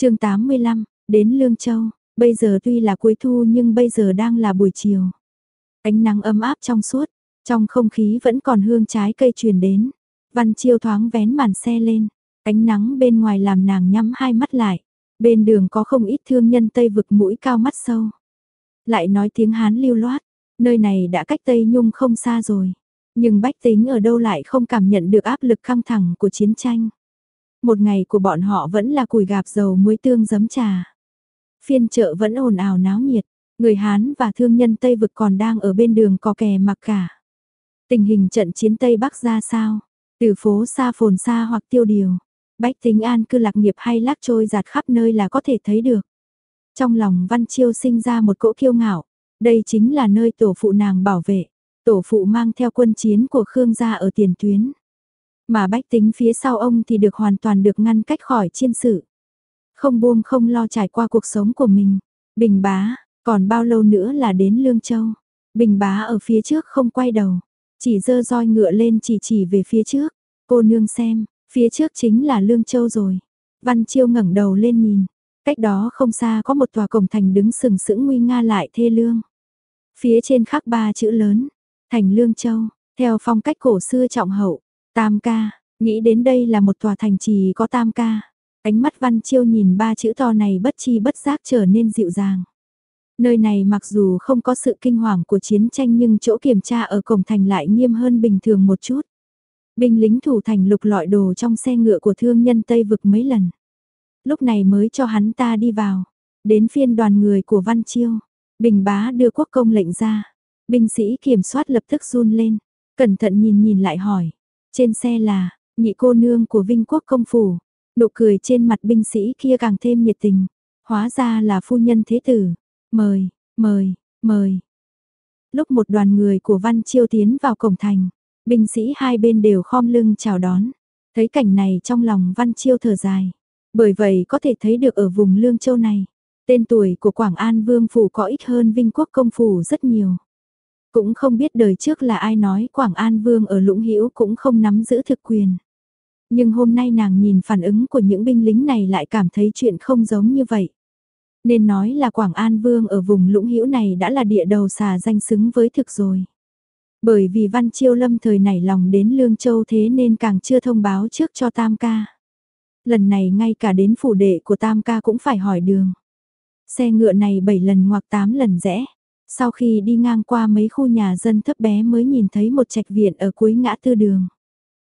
chương 85, đến Lương Châu, bây giờ tuy là cuối thu nhưng bây giờ đang là buổi chiều. Ánh nắng ấm áp trong suốt, trong không khí vẫn còn hương trái cây truyền đến. Văn Chiêu thoáng vén màn xe lên, ánh nắng bên ngoài làm nàng nhắm hai mắt lại. Bên đường có không ít thương nhân Tây vực mũi cao mắt sâu. Lại nói tiếng Hán lưu loát, nơi này đã cách Tây Nhung không xa rồi. Nhưng bách tính ở đâu lại không cảm nhận được áp lực căng thẳng của chiến tranh. Một ngày của bọn họ vẫn là củi gạp dầu muối tương giấm trà. Phiên chợ vẫn ồn ào náo nhiệt, người Hán và thương nhân Tây vực còn đang ở bên đường có kè mặc cả. Tình hình trận chiến Tây Bắc ra sao? Từ phố xa phồn xa hoặc tiêu điều, bách tính an cư lạc nghiệp hay lác trôi giạt khắp nơi là có thể thấy được. Trong lòng Văn Chiêu sinh ra một cỗ kiêu ngạo, đây chính là nơi tổ phụ nàng bảo vệ, tổ phụ mang theo quân chiến của Khương gia ở tiền tuyến. Mà bách tính phía sau ông thì được hoàn toàn được ngăn cách khỏi chiên sự. Không buông không lo trải qua cuộc sống của mình. Bình bá, còn bao lâu nữa là đến Lương Châu. Bình bá ở phía trước không quay đầu. Chỉ dơ roi ngựa lên chỉ chỉ về phía trước. Cô nương xem, phía trước chính là Lương Châu rồi. Văn Chiêu ngẩng đầu lên nhìn. Cách đó không xa có một tòa cổng thành đứng sừng sững nguy nga lại thê lương. Phía trên khắc ba chữ lớn. Thành Lương Châu, theo phong cách cổ xưa trọng hậu. Tam ca, nghĩ đến đây là một tòa thành trì có tam ca. Ánh mắt Văn Chiêu nhìn ba chữ to này bất chi bất giác trở nên dịu dàng. Nơi này mặc dù không có sự kinh hoàng của chiến tranh nhưng chỗ kiểm tra ở cổng thành lại nghiêm hơn bình thường một chút. Binh lính thủ thành lục lọi đồ trong xe ngựa của thương nhân Tây vực mấy lần. Lúc này mới cho hắn ta đi vào. Đến phiên đoàn người của Văn Chiêu. Bình bá đưa quốc công lệnh ra. Binh sĩ kiểm soát lập tức run lên. Cẩn thận nhìn nhìn lại hỏi. Trên xe là, nhị cô nương của Vinh Quốc công phủ. Nụ cười trên mặt binh sĩ kia càng thêm nhiệt tình. Hóa ra là phu nhân thế tử. Mời, mời, mời. Lúc một đoàn người của Văn Chiêu tiến vào cổng thành, binh sĩ hai bên đều khom lưng chào đón. Thấy cảnh này trong lòng Văn Chiêu thở dài. Bởi vậy có thể thấy được ở vùng Lương Châu này, tên tuổi của Quảng An Vương Phủ có ít hơn Vinh Quốc Công Phủ rất nhiều. Cũng không biết đời trước là ai nói Quảng An Vương ở Lũng Hữu cũng không nắm giữ thực quyền. Nhưng hôm nay nàng nhìn phản ứng của những binh lính này lại cảm thấy chuyện không giống như vậy. Nên nói là Quảng An Vương ở vùng Lũng Hữu này đã là địa đầu xà danh xứng với thực rồi. Bởi vì Văn Chiêu Lâm thời nảy lòng đến Lương Châu thế nên càng chưa thông báo trước cho Tam Ca. Lần này ngay cả đến phủ đệ của Tam Ca cũng phải hỏi đường. Xe ngựa này 7 lần hoặc 8 lần rẽ. Sau khi đi ngang qua mấy khu nhà dân thấp bé mới nhìn thấy một trạch viện ở cuối ngã tư đường.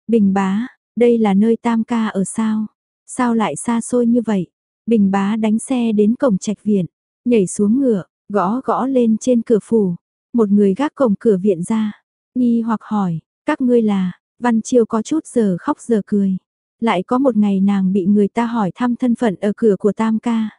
Bình bá, đây là nơi tam ca ở sao? Sao lại xa xôi như vậy? Bình bá đánh xe đến cổng trạch viện, nhảy xuống ngựa, gõ gõ lên trên cửa phủ. Một người gác cổng cửa viện ra. nghi hoặc hỏi, các ngươi là, Văn Chiêu có chút giờ khóc giờ cười. Lại có một ngày nàng bị người ta hỏi thăm thân phận ở cửa của tam ca.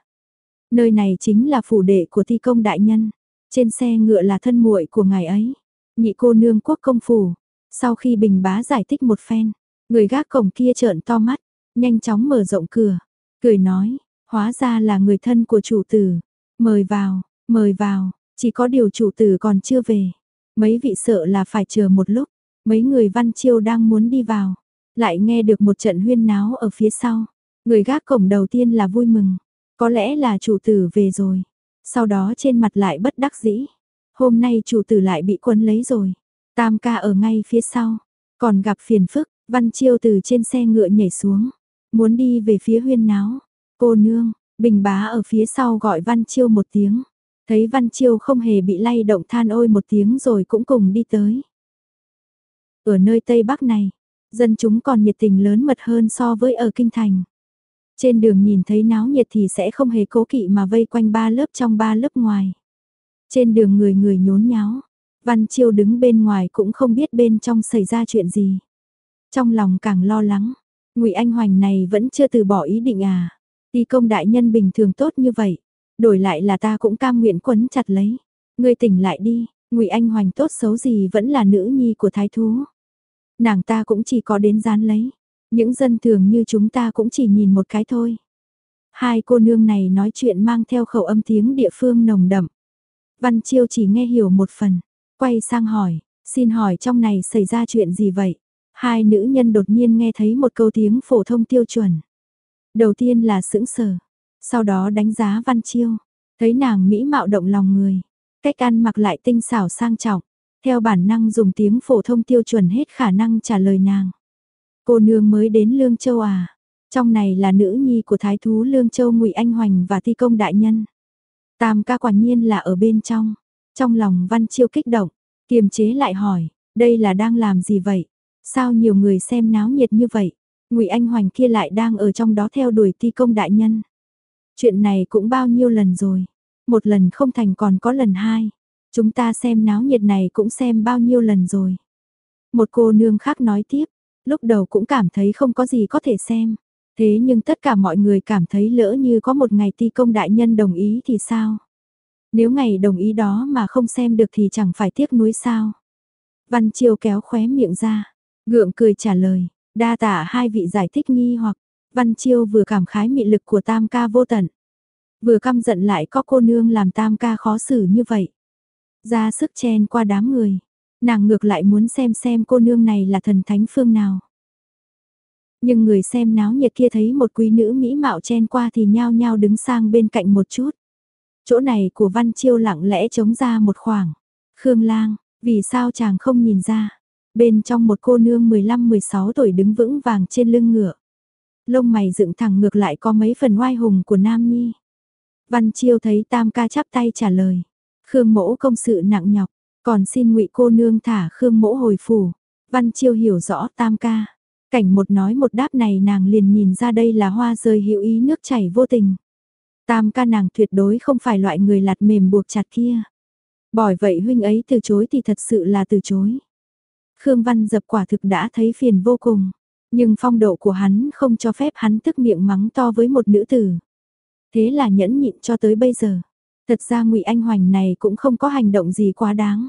Nơi này chính là phủ đệ của thi công đại nhân. Trên xe ngựa là thân muội của ngài ấy. Nhị cô nương quốc công phủ. Sau khi bình bá giải thích một phen, người gác cổng kia trợn to mắt, nhanh chóng mở rộng cửa, cười nói, hóa ra là người thân của chủ tử. Mời vào, mời vào, chỉ có điều chủ tử còn chưa về. Mấy vị sợ là phải chờ một lúc, mấy người văn chiêu đang muốn đi vào, lại nghe được một trận huyên náo ở phía sau. Người gác cổng đầu tiên là vui mừng, có lẽ là chủ tử về rồi. Sau đó trên mặt lại bất đắc dĩ. Hôm nay chủ tử lại bị quân lấy rồi. Tam ca ở ngay phía sau. Còn gặp phiền phức, Văn Chiêu từ trên xe ngựa nhảy xuống. Muốn đi về phía huyên náo. Cô nương, Bình bá ở phía sau gọi Văn Chiêu một tiếng. Thấy Văn Chiêu không hề bị lay động than ôi một tiếng rồi cũng cùng đi tới. Ở nơi Tây Bắc này, dân chúng còn nhiệt tình lớn mật hơn so với ở Kinh Thành. Trên đường nhìn thấy náo nhiệt thì sẽ không hề cố kỵ mà vây quanh ba lớp trong ba lớp ngoài. Trên đường người người nhốn nháo, Văn Chiêu đứng bên ngoài cũng không biết bên trong xảy ra chuyện gì. Trong lòng càng lo lắng, Ngụy Anh Hoành này vẫn chưa từ bỏ ý định à. Đi công đại nhân bình thường tốt như vậy, đổi lại là ta cũng cam nguyện quấn chặt lấy. Ngươi tỉnh lại đi, Ngụy Anh Hoành tốt xấu gì vẫn là nữ nhi của thái thú. Nàng ta cũng chỉ có đến gian lấy, những dân thường như chúng ta cũng chỉ nhìn một cái thôi. Hai cô nương này nói chuyện mang theo khẩu âm tiếng địa phương nồng đậm. Văn Chiêu chỉ nghe hiểu một phần, quay sang hỏi, xin hỏi trong này xảy ra chuyện gì vậy? Hai nữ nhân đột nhiên nghe thấy một câu tiếng phổ thông tiêu chuẩn. Đầu tiên là sững sờ, Sau đó đánh giá Văn Chiêu, thấy nàng mỹ mạo động lòng người, cách ăn mặc lại tinh xảo sang trọng, theo bản năng dùng tiếng phổ thông tiêu chuẩn hết khả năng trả lời nàng. Cô nương mới đến Lương Châu à? Trong này là nữ nhi của thái thú Lương Châu Ngụy Anh Hoành và thi công đại nhân. Tam ca quả nhiên là ở bên trong. Trong lòng Văn Chiêu kích động, kiềm chế lại hỏi, đây là đang làm gì vậy? Sao nhiều người xem náo nhiệt như vậy? Ngụy Anh Hoành kia lại đang ở trong đó theo đuổi thi công đại nhân. Chuyện này cũng bao nhiêu lần rồi. Một lần không thành còn có lần hai. Chúng ta xem náo nhiệt này cũng xem bao nhiêu lần rồi. Một cô nương khác nói tiếp, lúc đầu cũng cảm thấy không có gì có thể xem. Thế nhưng tất cả mọi người cảm thấy lỡ như có một ngày ti công đại nhân đồng ý thì sao? Nếu ngày đồng ý đó mà không xem được thì chẳng phải tiếc nuối sao? Văn Chiêu kéo khóe miệng ra, gượng cười trả lời, đa tạ hai vị giải thích nghi hoặc, Văn Chiêu vừa cảm khái mị lực của tam ca vô tận, vừa căm giận lại có cô nương làm tam ca khó xử như vậy. Ra sức chen qua đám người, nàng ngược lại muốn xem xem cô nương này là thần thánh phương nào. Nhưng người xem náo nhiệt kia thấy một quý nữ mỹ mạo chen qua thì nhao nhao đứng sang bên cạnh một chút. Chỗ này của Văn Chiêu lặng lẽ chống ra một khoảng. Khương Lang, vì sao chàng không nhìn ra? Bên trong một cô nương 15-16 tuổi đứng vững vàng trên lưng ngựa. Lông mày dựng thẳng ngược lại có mấy phần oai hùng của Nam Nhi. Văn Chiêu thấy Tam ca chắp tay trả lời. Khương mỗ công sự nặng nhọc, còn xin ngụy cô nương thả Khương mỗ hồi phủ. Văn Chiêu hiểu rõ Tam ca. Cảnh một nói một đáp này nàng liền nhìn ra đây là hoa rơi hữu ý nước chảy vô tình. Tam ca nàng tuyệt đối không phải loại người lạt mềm buộc chặt kia. Bởi vậy huynh ấy từ chối thì thật sự là từ chối. Khương Văn dập quả thực đã thấy phiền vô cùng. Nhưng phong độ của hắn không cho phép hắn tức miệng mắng to với một nữ tử. Thế là nhẫn nhịn cho tới bây giờ. Thật ra ngụy Anh Hoành này cũng không có hành động gì quá đáng.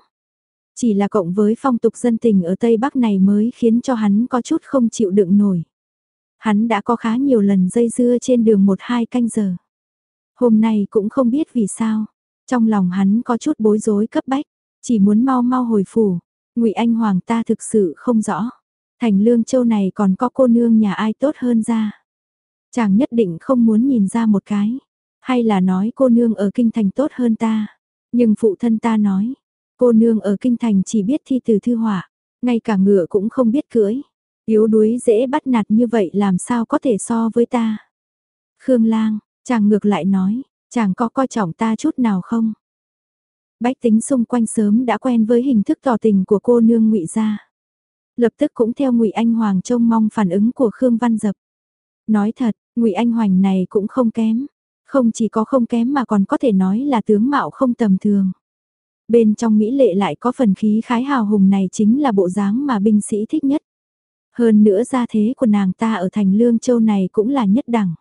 Chỉ là cộng với phong tục dân tình ở Tây Bắc này mới khiến cho hắn có chút không chịu đựng nổi. Hắn đã có khá nhiều lần dây dưa trên đường một hai canh giờ. Hôm nay cũng không biết vì sao. Trong lòng hắn có chút bối rối cấp bách, chỉ muốn mau mau hồi phủ. Ngụy Anh Hoàng ta thực sự không rõ. Thành Lương Châu này còn có cô nương nhà ai tốt hơn ra. Chàng nhất định không muốn nhìn ra một cái. Hay là nói cô nương ở kinh thành tốt hơn ta. Nhưng phụ thân ta nói, Cô nương ở kinh thành chỉ biết thi từ thư họa, ngay cả ngựa cũng không biết cưỡi. Yếu đuối dễ bắt nạt như vậy làm sao có thể so với ta. Khương lang, chàng ngược lại nói, chàng có coi trọng ta chút nào không? Bách tính xung quanh sớm đã quen với hình thức tỏ tình của cô nương ngụy gia. Lập tức cũng theo ngụy Anh Hoàng trông mong phản ứng của Khương Văn Dập. Nói thật, ngụy Anh Hoàng này cũng không kém. Không chỉ có không kém mà còn có thể nói là tướng mạo không tầm thường. Bên trong Mỹ lệ lại có phần khí khái hào hùng này chính là bộ dáng mà binh sĩ thích nhất. Hơn nữa gia thế của nàng ta ở thành Lương Châu này cũng là nhất đẳng.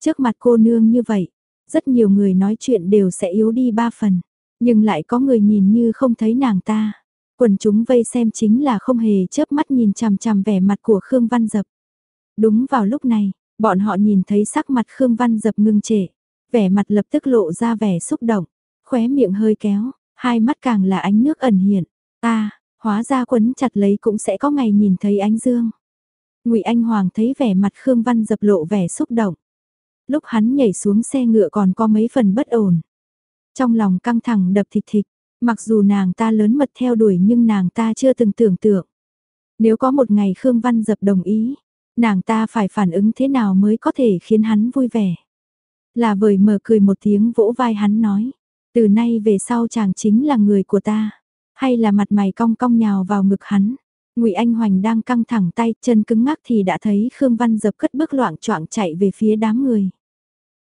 Trước mặt cô nương như vậy, rất nhiều người nói chuyện đều sẽ yếu đi ba phần, nhưng lại có người nhìn như không thấy nàng ta. Quần chúng vây xem chính là không hề chớp mắt nhìn chằm chằm vẻ mặt của Khương Văn Dập. Đúng vào lúc này, bọn họ nhìn thấy sắc mặt Khương Văn Dập ngưng trệ, vẻ mặt lập tức lộ ra vẻ xúc động, khóe miệng hơi kéo, hai mắt càng là ánh nước ẩn hiện. Ta, hóa ra quấn chặt lấy cũng sẽ có ngày nhìn thấy ánh dương. Ngụy Anh Hoàng thấy vẻ mặt Khương Văn dập lộ vẻ xúc động. Lúc hắn nhảy xuống xe ngựa còn có mấy phần bất ổn. Trong lòng căng thẳng đập thịt thịt, mặc dù nàng ta lớn mật theo đuổi nhưng nàng ta chưa từng tưởng tượng. Nếu có một ngày Khương Văn dập đồng ý, nàng ta phải phản ứng thế nào mới có thể khiến hắn vui vẻ. Là vời mở cười một tiếng vỗ vai hắn nói, từ nay về sau chàng chính là người của ta. Hay là mặt mày cong cong nhào vào ngực hắn. Ngụy Anh Hoành đang căng thẳng tay, chân cứng ngắc thì đã thấy Khương Văn dập cất bước loạn choạng chạy về phía đám người.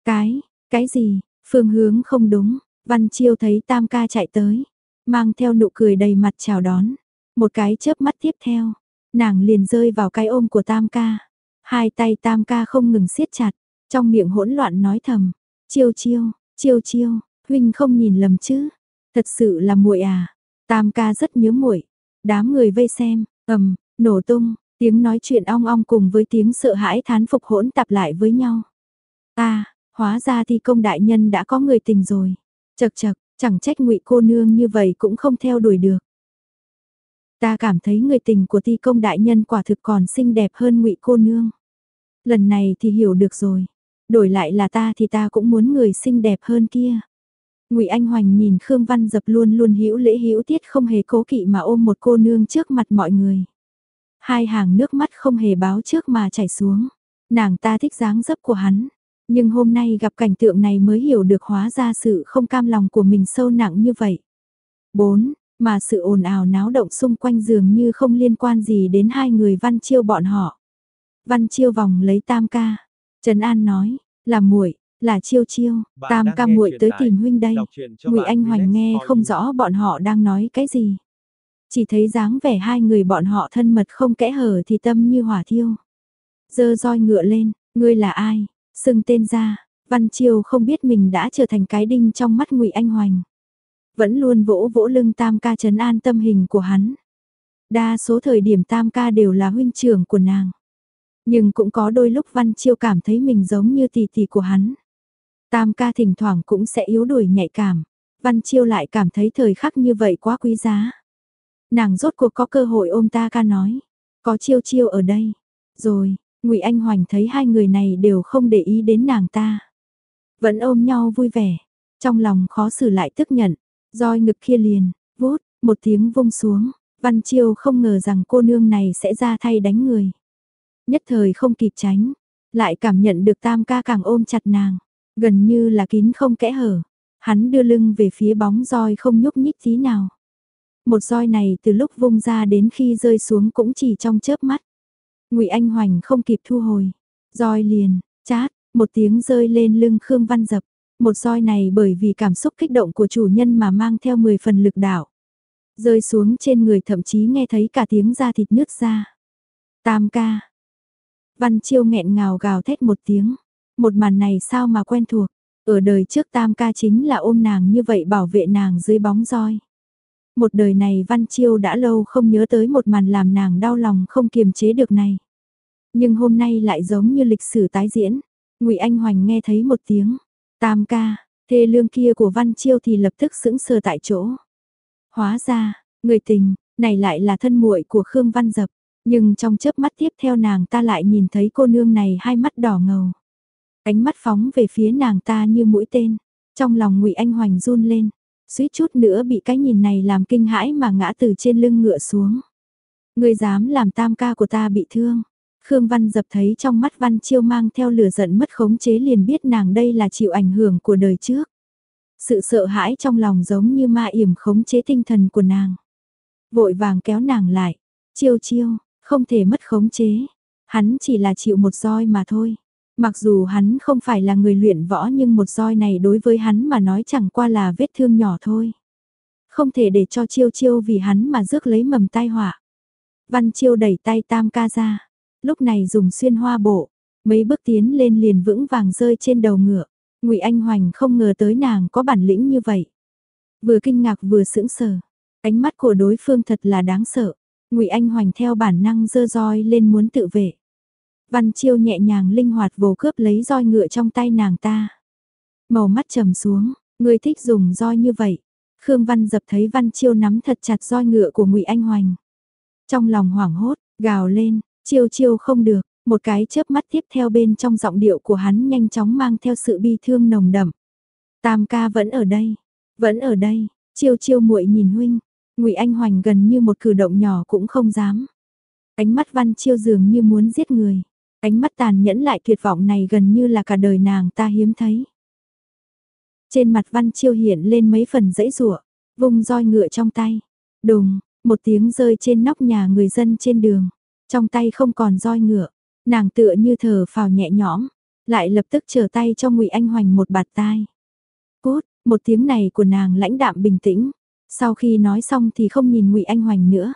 Cái, cái gì, phương hướng không đúng, Văn Chiêu thấy Tam ca chạy tới, mang theo nụ cười đầy mặt chào đón. Một cái chớp mắt tiếp theo, nàng liền rơi vào cái ôm của Tam ca. Hai tay Tam ca không ngừng siết chặt, trong miệng hỗn loạn nói thầm, "Chiêu chiêu, chiêu chiêu." Huynh không nhìn lầm chứ? Thật sự là muội à? Tam ca rất nhớ muội. Đám người vây xem, ầm, nổ tung, tiếng nói chuyện ong ong cùng với tiếng sợ hãi thán phục hỗn tạp lại với nhau. À, hóa ra thì công đại nhân đã có người tình rồi. Chậc chậc, chẳng trách ngụy cô nương như vậy cũng không theo đuổi được. Ta cảm thấy người tình của ti công đại nhân quả thực còn xinh đẹp hơn ngụy cô nương. Lần này thì hiểu được rồi. đổi lại là ta thì ta cũng muốn người xinh đẹp hơn kia. Ngụy Anh Hoành nhìn Khương Văn Dập luôn luôn hữu lễ hữu tiết không hề cố kỵ mà ôm một cô nương trước mặt mọi người. Hai hàng nước mắt không hề báo trước mà chảy xuống. Nàng ta thích dáng dấp của hắn, nhưng hôm nay gặp cảnh tượng này mới hiểu được hóa ra sự không cam lòng của mình sâu nặng như vậy. 4. Mà sự ồn ào náo động xung quanh dường như không liên quan gì đến hai người Văn Chiêu bọn họ. Văn Chiêu vòng lấy tam ca. Trần An nói, là muội là chiêu chiêu, tam ca muội tới tìm huynh đây. Ngụy Anh Hoành nghe không rõ bọn họ đang nói cái gì. Chỉ thấy dáng vẻ hai người bọn họ thân mật không kẽ hở thì tâm như hỏa thiêu. Dơ roi ngựa lên, ngươi là ai? Sưng tên ra, Văn Chiêu không biết mình đã trở thành cái đinh trong mắt Ngụy Anh Hoành. Vẫn luôn vỗ vỗ lưng tam ca trấn an tâm hình của hắn. Đa số thời điểm tam ca đều là huynh trưởng của nàng. Nhưng cũng có đôi lúc Văn Chiêu cảm thấy mình giống như tỷ tỷ của hắn. Tam ca thỉnh thoảng cũng sẽ yếu đuổi nhạy cảm. Văn Chiêu lại cảm thấy thời khắc như vậy quá quý giá. Nàng rốt cuộc có cơ hội ôm ta ca nói. Có chiêu chiêu ở đây. Rồi, ngụy Anh Hoành thấy hai người này đều không để ý đến nàng ta. Vẫn ôm nhau vui vẻ. Trong lòng khó xử lại tức nhận roi ngực kia liền, vút, một tiếng vung xuống. Văn Chiêu không ngờ rằng cô nương này sẽ ra thay đánh người. Nhất thời không kịp tránh. Lại cảm nhận được tam ca càng ôm chặt nàng. Gần như là kín không kẽ hở. Hắn đưa lưng về phía bóng roi không nhúc nhích tí nào. Một roi này từ lúc vung ra đến khi rơi xuống cũng chỉ trong chớp mắt. Ngụy Anh Hoành không kịp thu hồi. Roi liền, chát, một tiếng rơi lên lưng Khương Văn Dập. Một roi này bởi vì cảm xúc kích động của chủ nhân mà mang theo 10 phần lực đạo. Rơi xuống trên người thậm chí nghe thấy cả tiếng da thịt nứt ra. Tam ca. Văn Chiêu nghẹn ngào gào thét một tiếng. Một màn này sao mà quen thuộc, ở đời trước tam ca chính là ôm nàng như vậy bảo vệ nàng dưới bóng roi. Một đời này Văn Chiêu đã lâu không nhớ tới một màn làm nàng đau lòng không kiềm chế được này. Nhưng hôm nay lại giống như lịch sử tái diễn. Ngụy Anh Hoành nghe thấy một tiếng, tam ca, thê lương kia của Văn Chiêu thì lập tức sững sờ tại chỗ. Hóa ra, người tình, này lại là thân muội của Khương Văn Dập, nhưng trong chớp mắt tiếp theo nàng ta lại nhìn thấy cô nương này hai mắt đỏ ngầu. Ánh mắt phóng về phía nàng ta như mũi tên, trong lòng ngụy Anh Hoành run lên, suýt chút nữa bị cái nhìn này làm kinh hãi mà ngã từ trên lưng ngựa xuống. Người dám làm tam ca của ta bị thương. Khương Văn dập thấy trong mắt Văn Chiêu mang theo lửa giận mất khống chế liền biết nàng đây là chịu ảnh hưởng của đời trước. Sự sợ hãi trong lòng giống như ma yểm khống chế tinh thần của nàng. Vội vàng kéo nàng lại. Chiêu chiêu, không thể mất khống chế. Hắn chỉ là chịu một roi mà thôi. Mặc dù hắn không phải là người luyện võ nhưng một roi này đối với hắn mà nói chẳng qua là vết thương nhỏ thôi. Không thể để cho chiêu chiêu vì hắn mà rước lấy mầm tai họa. Văn chiêu đẩy tay tam ca ra, lúc này dùng xuyên hoa bộ, mấy bước tiến lên liền vững vàng rơi trên đầu ngựa. Ngụy Anh Hoành không ngờ tới nàng có bản lĩnh như vậy. Vừa kinh ngạc vừa sững sờ, ánh mắt của đối phương thật là đáng sợ. Ngụy Anh Hoành theo bản năng giơ roi lên muốn tự vệ. Văn Chiêu nhẹ nhàng linh hoạt vồ cướp lấy roi ngựa trong tay nàng ta. Màu mắt trầm xuống, người thích dùng roi như vậy. Khương Văn dập thấy Văn Chiêu nắm thật chặt roi ngựa của Ngụy Anh Hoành. Trong lòng hoảng hốt, gào lên, Chiêu Chiêu không được, một cái chớp mắt tiếp theo bên trong giọng điệu của hắn nhanh chóng mang theo sự bi thương nồng đậm. Tam ca vẫn ở đây, vẫn ở đây, Chiêu Chiêu muội nhìn huynh, Ngụy Anh Hoành gần như một cử động nhỏ cũng không dám. Ánh mắt Văn Chiêu dường như muốn giết người. Ánh mắt tàn nhẫn lại tuyệt vọng này gần như là cả đời nàng ta hiếm thấy. Trên mặt Văn Chiêu hiện lên mấy phần dãy rủa, vung roi ngựa trong tay. Đùng, một tiếng rơi trên nóc nhà người dân trên đường. Trong tay không còn roi ngựa, nàng tựa như thở phào nhẹ nhõm, lại lập tức trở tay cho Ngụy Anh Hoành một bạt tai. Cút, một tiếng này của nàng lãnh đạm bình tĩnh, sau khi nói xong thì không nhìn Ngụy Anh Hoành nữa,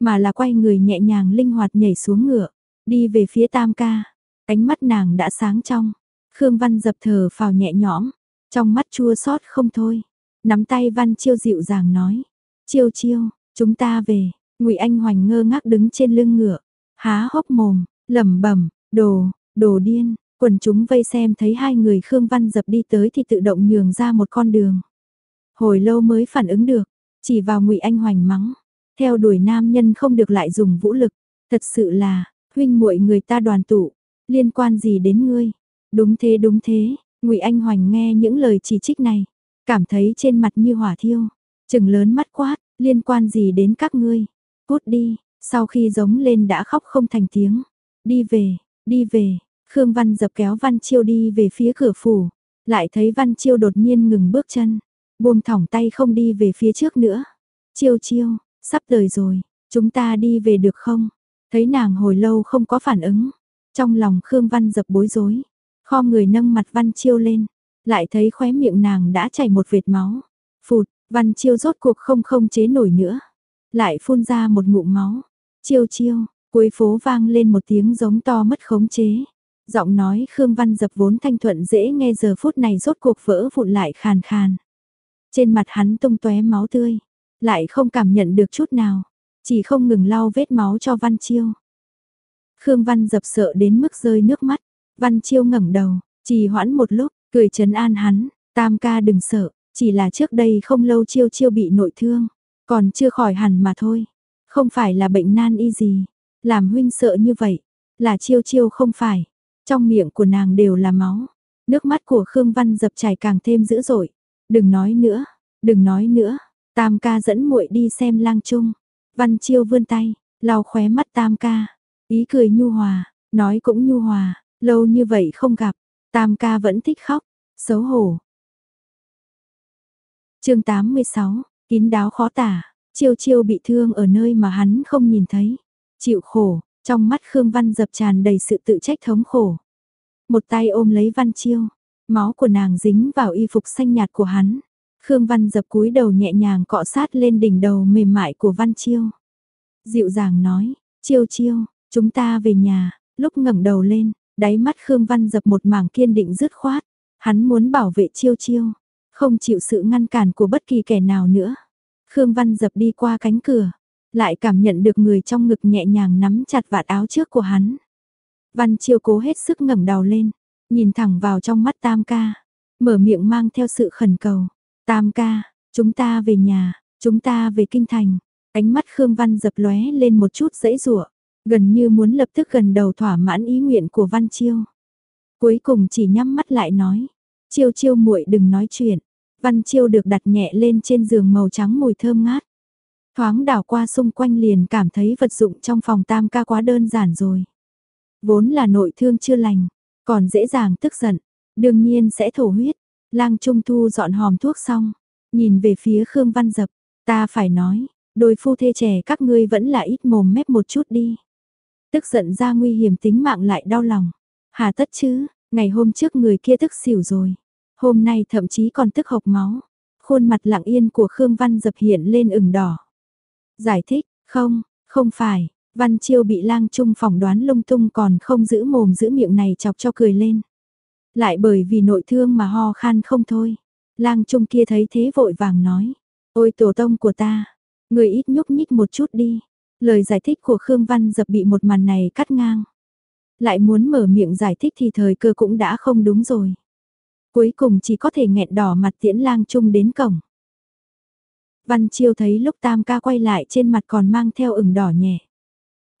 mà là quay người nhẹ nhàng linh hoạt nhảy xuống ngựa. Đi về phía tam ca, ánh mắt nàng đã sáng trong. Khương Văn dập thở phào nhẹ nhõm, trong mắt chua xót không thôi. Nắm tay Văn Chiêu dịu dàng nói, Chiêu Chiêu, chúng ta về. Ngụy Anh Hoành ngơ ngác đứng trên lưng ngựa, há hốc mồm, lẩm bẩm, đồ, đồ điên. Quần chúng vây xem thấy hai người Khương Văn dập đi tới thì tự động nhường ra một con đường. Hồi lâu mới phản ứng được, chỉ vào Ngụy Anh Hoành mắng, theo đuổi nam nhân không được lại dùng vũ lực, thật sự là, huynh muội người ta đoàn tụ, liên quan gì đến ngươi? Đúng thế đúng thế, Ngụy Anh Hoành nghe những lời chỉ trích này, cảm thấy trên mặt như hỏa thiêu, chừng lớn mắt quát, liên quan gì đến các ngươi? Cút đi, sau khi giống lên đã khóc không thành tiếng. Đi về, đi về, Khương Văn dập kéo Văn Chiêu đi về phía cửa phủ, lại thấy Văn Chiêu đột nhiên ngừng bước chân, buông thỏng tay không đi về phía trước nữa. Chiêu chiêu, sắp đời rồi, chúng ta đi về được không? Thấy nàng hồi lâu không có phản ứng, trong lòng Khương Văn dập bối rối, kho người nâng mặt Văn Chiêu lên, lại thấy khóe miệng nàng đã chảy một vệt máu. Phụt, Văn Chiêu rốt cuộc không không chế nổi nữa, lại phun ra một ngụm máu. Chiêu chiêu, cuối phố vang lên một tiếng giống to mất khống chế. Giọng nói Khương Văn dập vốn thanh thuận dễ nghe giờ phút này rốt cuộc vỡ vụn lại khàn khàn. Trên mặt hắn tung tóe máu tươi, lại không cảm nhận được chút nào, chỉ không ngừng lau vết máu cho Văn Chiêu. Khương Văn dập sợ đến mức rơi nước mắt, Văn Chiêu ngẩng đầu, trì hoãn một lúc, cười trấn an hắn, tam ca đừng sợ, chỉ là trước đây không lâu Chiêu Chiêu bị nội thương, còn chưa khỏi hẳn mà thôi, không phải là bệnh nan y gì, làm huynh sợ như vậy, là Chiêu Chiêu không phải, trong miệng của nàng đều là máu, nước mắt của Khương Văn dập chảy càng thêm dữ dội, đừng nói nữa, đừng nói nữa, tam ca dẫn muội đi xem lang trung, Văn Chiêu vươn tay, lau khóe mắt tam ca, ý cười nhu hòa, nói cũng nhu hòa, lâu như vậy không gặp, tam ca vẫn thích khóc, xấu hổ. chương 86, kín đáo khó tả, chiêu chiêu bị thương ở nơi mà hắn không nhìn thấy, chịu khổ, trong mắt Khương Văn dập tràn đầy sự tự trách thống khổ. Một tay ôm lấy Văn Chiêu, máu của nàng dính vào y phục xanh nhạt của hắn. Khương Văn dập cúi đầu nhẹ nhàng cọ sát lên đỉnh đầu mềm mại của Văn Chiêu. Dịu dàng nói, Chiêu Chiêu, chúng ta về nhà, lúc ngẩng đầu lên, đáy mắt Khương Văn dập một mảng kiên định dứt khoát. Hắn muốn bảo vệ Chiêu Chiêu, không chịu sự ngăn cản của bất kỳ kẻ nào nữa. Khương Văn dập đi qua cánh cửa, lại cảm nhận được người trong ngực nhẹ nhàng nắm chặt vạt áo trước của hắn. Văn Chiêu cố hết sức ngẩng đầu lên, nhìn thẳng vào trong mắt Tam ca, mở miệng mang theo sự khẩn cầu. Tam ca, chúng ta về nhà, chúng ta về kinh thành. Ánh mắt Khương Văn dập lóe lên một chút dãy rủa, gần như muốn lập tức gần đầu thỏa mãn ý nguyện của Văn Chiêu. Cuối cùng chỉ nhắm mắt lại nói, "Chiêu Chiêu muội đừng nói chuyện." Văn Chiêu được đặt nhẹ lên trên giường màu trắng mùi thơm ngát. Thoáng đảo qua xung quanh liền cảm thấy vật dụng trong phòng tam ca quá đơn giản rồi. Vốn là nội thương chưa lành, còn dễ dàng tức giận, đương nhiên sẽ thổ huyết. Lang Trung Thu dọn hòm thuốc xong, nhìn về phía Khương Văn Dập, ta phải nói, đôi phu thê trẻ các ngươi vẫn là ít mồm mép một chút đi. Tức giận ra nguy hiểm tính mạng lại đau lòng. Hà tất chứ, ngày hôm trước người kia tức xỉu rồi. Hôm nay thậm chí còn tức hộc máu. Khuôn mặt lặng yên của Khương Văn Dập hiện lên ửng đỏ. Giải thích, không, không phải, Văn Chiêu bị lang trung phỏng đoán lung tung còn không giữ mồm giữ miệng này chọc cho cười lên. Lại bởi vì nội thương mà ho khan không thôi. Lang trung kia thấy thế vội vàng nói. Ôi tổ tông của ta, người ít nhúc nhích một chút đi. Lời giải thích của Khương Văn dập bị một màn này cắt ngang. Lại muốn mở miệng giải thích thì thời cơ cũng đã không đúng rồi. Cuối cùng chỉ có thể nghẹn đỏ mặt tiễn lang trung đến cổng. Văn Chiêu thấy lúc Tam ca quay lại trên mặt còn mang theo ửng đỏ nhẹ.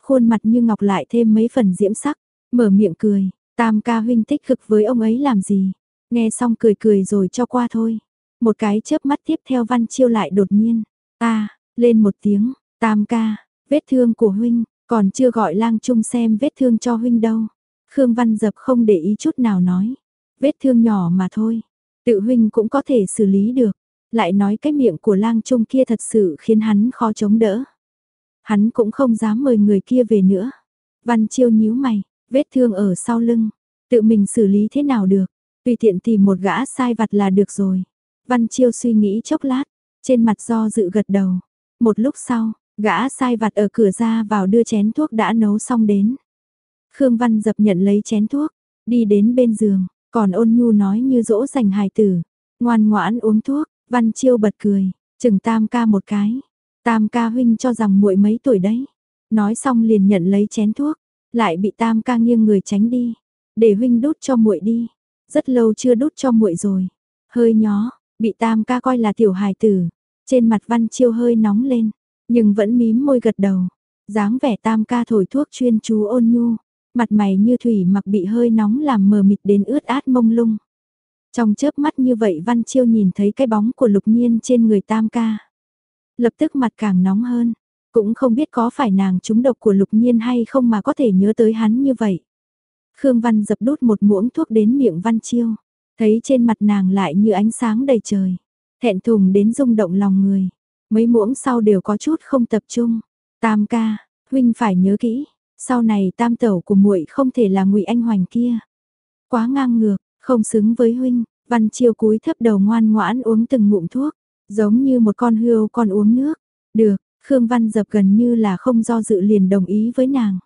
Khuôn mặt như ngọc lại thêm mấy phần diễm sắc, mở miệng cười, Tam ca huynh tích cực với ông ấy làm gì? Nghe xong cười cười rồi cho qua thôi. Một cái chớp mắt tiếp theo Văn Chiêu lại đột nhiên, ta, lên một tiếng, Tam ca, vết thương của huynh, còn chưa gọi lang trung xem vết thương cho huynh đâu. Khương Văn Dập không để ý chút nào nói, vết thương nhỏ mà thôi, tự huynh cũng có thể xử lý được. Lại nói cái miệng của lang trung kia thật sự khiến hắn khó chống đỡ. Hắn cũng không dám mời người kia về nữa. Văn chiêu nhíu mày, vết thương ở sau lưng. Tự mình xử lý thế nào được. Tùy tiện tìm một gã sai vặt là được rồi. Văn chiêu suy nghĩ chốc lát. Trên mặt do dự gật đầu. Một lúc sau, gã sai vặt ở cửa ra vào đưa chén thuốc đã nấu xong đến. Khương Văn dập nhận lấy chén thuốc, đi đến bên giường, còn ôn nhu nói như dỗ dành hài tử. Ngoan ngoãn uống thuốc, Văn Chiêu bật cười, chừng Tam ca một cái. Tam ca huynh cho rằng muội mấy tuổi đấy. Nói xong liền nhận lấy chén thuốc, lại bị Tam ca nghiêng người tránh đi, để huynh đút cho muội đi. Rất lâu chưa đút cho muội rồi. Hơi nhó, bị Tam ca coi là tiểu hài tử. Trên mặt Văn Chiêu hơi nóng lên, nhưng vẫn mím môi gật đầu. dáng vẻ Tam ca thổi thuốc chuyên chú ôn nhu, Mặt mày như thủy mặc bị hơi nóng làm mờ mịt đến ướt át mông lung. Trong chớp mắt như vậy Văn Chiêu nhìn thấy cái bóng của lục nhiên trên người tam ca. Lập tức mặt càng nóng hơn, cũng không biết có phải nàng trúng độc của lục nhiên hay không mà có thể nhớ tới hắn như vậy. Khương Văn dập đút một muỗng thuốc đến miệng Văn Chiêu, thấy trên mặt nàng lại như ánh sáng đầy trời, thẹn thùng đến rung động lòng người. Mấy muỗng sau đều có chút không tập trung. Tam ca, huynh phải nhớ kỹ, sau này tam tẩu của muội không thể là Ngụy Anh Hoành kia. Quá ngang ngược, không xứng với huynh, Văn Chiêu cúi thấp đầu ngoan ngoãn uống từng ngụm thuốc, giống như một con hươu con uống nước. Được, Khương Văn dập gần như là không do dự liền đồng ý với nàng.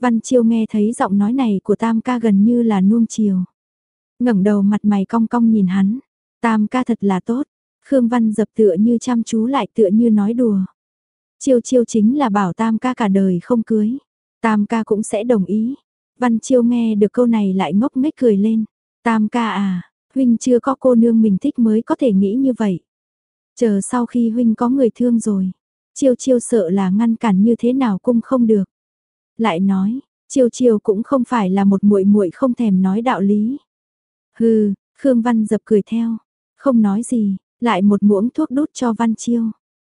Văn Chiêu nghe thấy giọng nói này của Tam ca gần như là nuông chiều. ngẩng đầu mặt mày cong cong nhìn hắn. Tam ca thật là tốt. Khương Văn dập tựa như chăm chú lại tựa như nói đùa. Chiêu chiêu chính là bảo Tam ca cả đời không cưới. Tam ca cũng sẽ đồng ý. Văn Chiêu nghe được câu này lại ngốc nghếch cười lên. Tam ca à, huynh chưa có cô nương mình thích mới có thể nghĩ như vậy. Chờ sau khi huynh có người thương rồi, chiêu chiêu sợ là ngăn cản như thế nào cũng không được. Lại nói, chiêu chiêu cũng không phải là một muội muội không thèm nói đạo lý. Hừ, Khương Văn dập cười theo, không nói gì, lại một muỗng thuốc đút cho Văn Chiêu.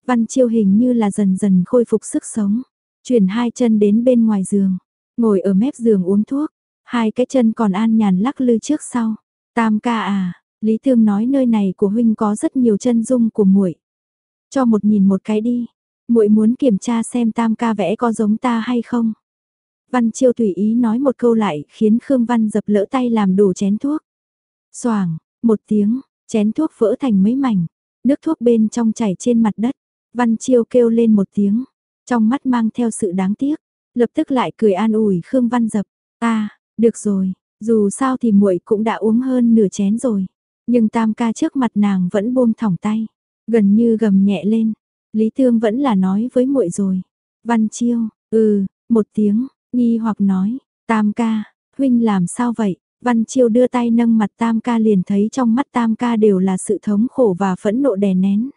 Văn Chiêu hình như là dần dần khôi phục sức sống, chuyển hai chân đến bên ngoài giường, ngồi ở mép giường uống thuốc, hai cái chân còn an nhàn lắc lư trước sau. Tam ca à, Lý Thương nói nơi này của huynh có rất nhiều chân dung của muội. Cho một nhìn một cái đi, muội muốn kiểm tra xem Tam ca vẽ có giống ta hay không. Văn Chiêu tùy ý nói một câu lại khiến Khương Văn dập lỡ tay làm đổ chén thuốc. Soảng, một tiếng, chén thuốc vỡ thành mấy mảnh, nước thuốc bên trong chảy trên mặt đất. Văn Chiêu kêu lên một tiếng, trong mắt mang theo sự đáng tiếc, lập tức lại cười an ủi Khương Văn dập. Ta, được rồi, dù sao thì muội cũng đã uống hơn nửa chén rồi. Nhưng tam ca trước mặt nàng vẫn buông thỏng tay, gần như gầm nhẹ lên. Lý Thương vẫn là nói với muội rồi. Văn Chiêu, ừ, một tiếng, nghi hoặc nói, tam ca, huynh làm sao vậy? Văn Chiêu đưa tay nâng mặt tam ca liền thấy trong mắt tam ca đều là sự thống khổ và phẫn nộ đè nén.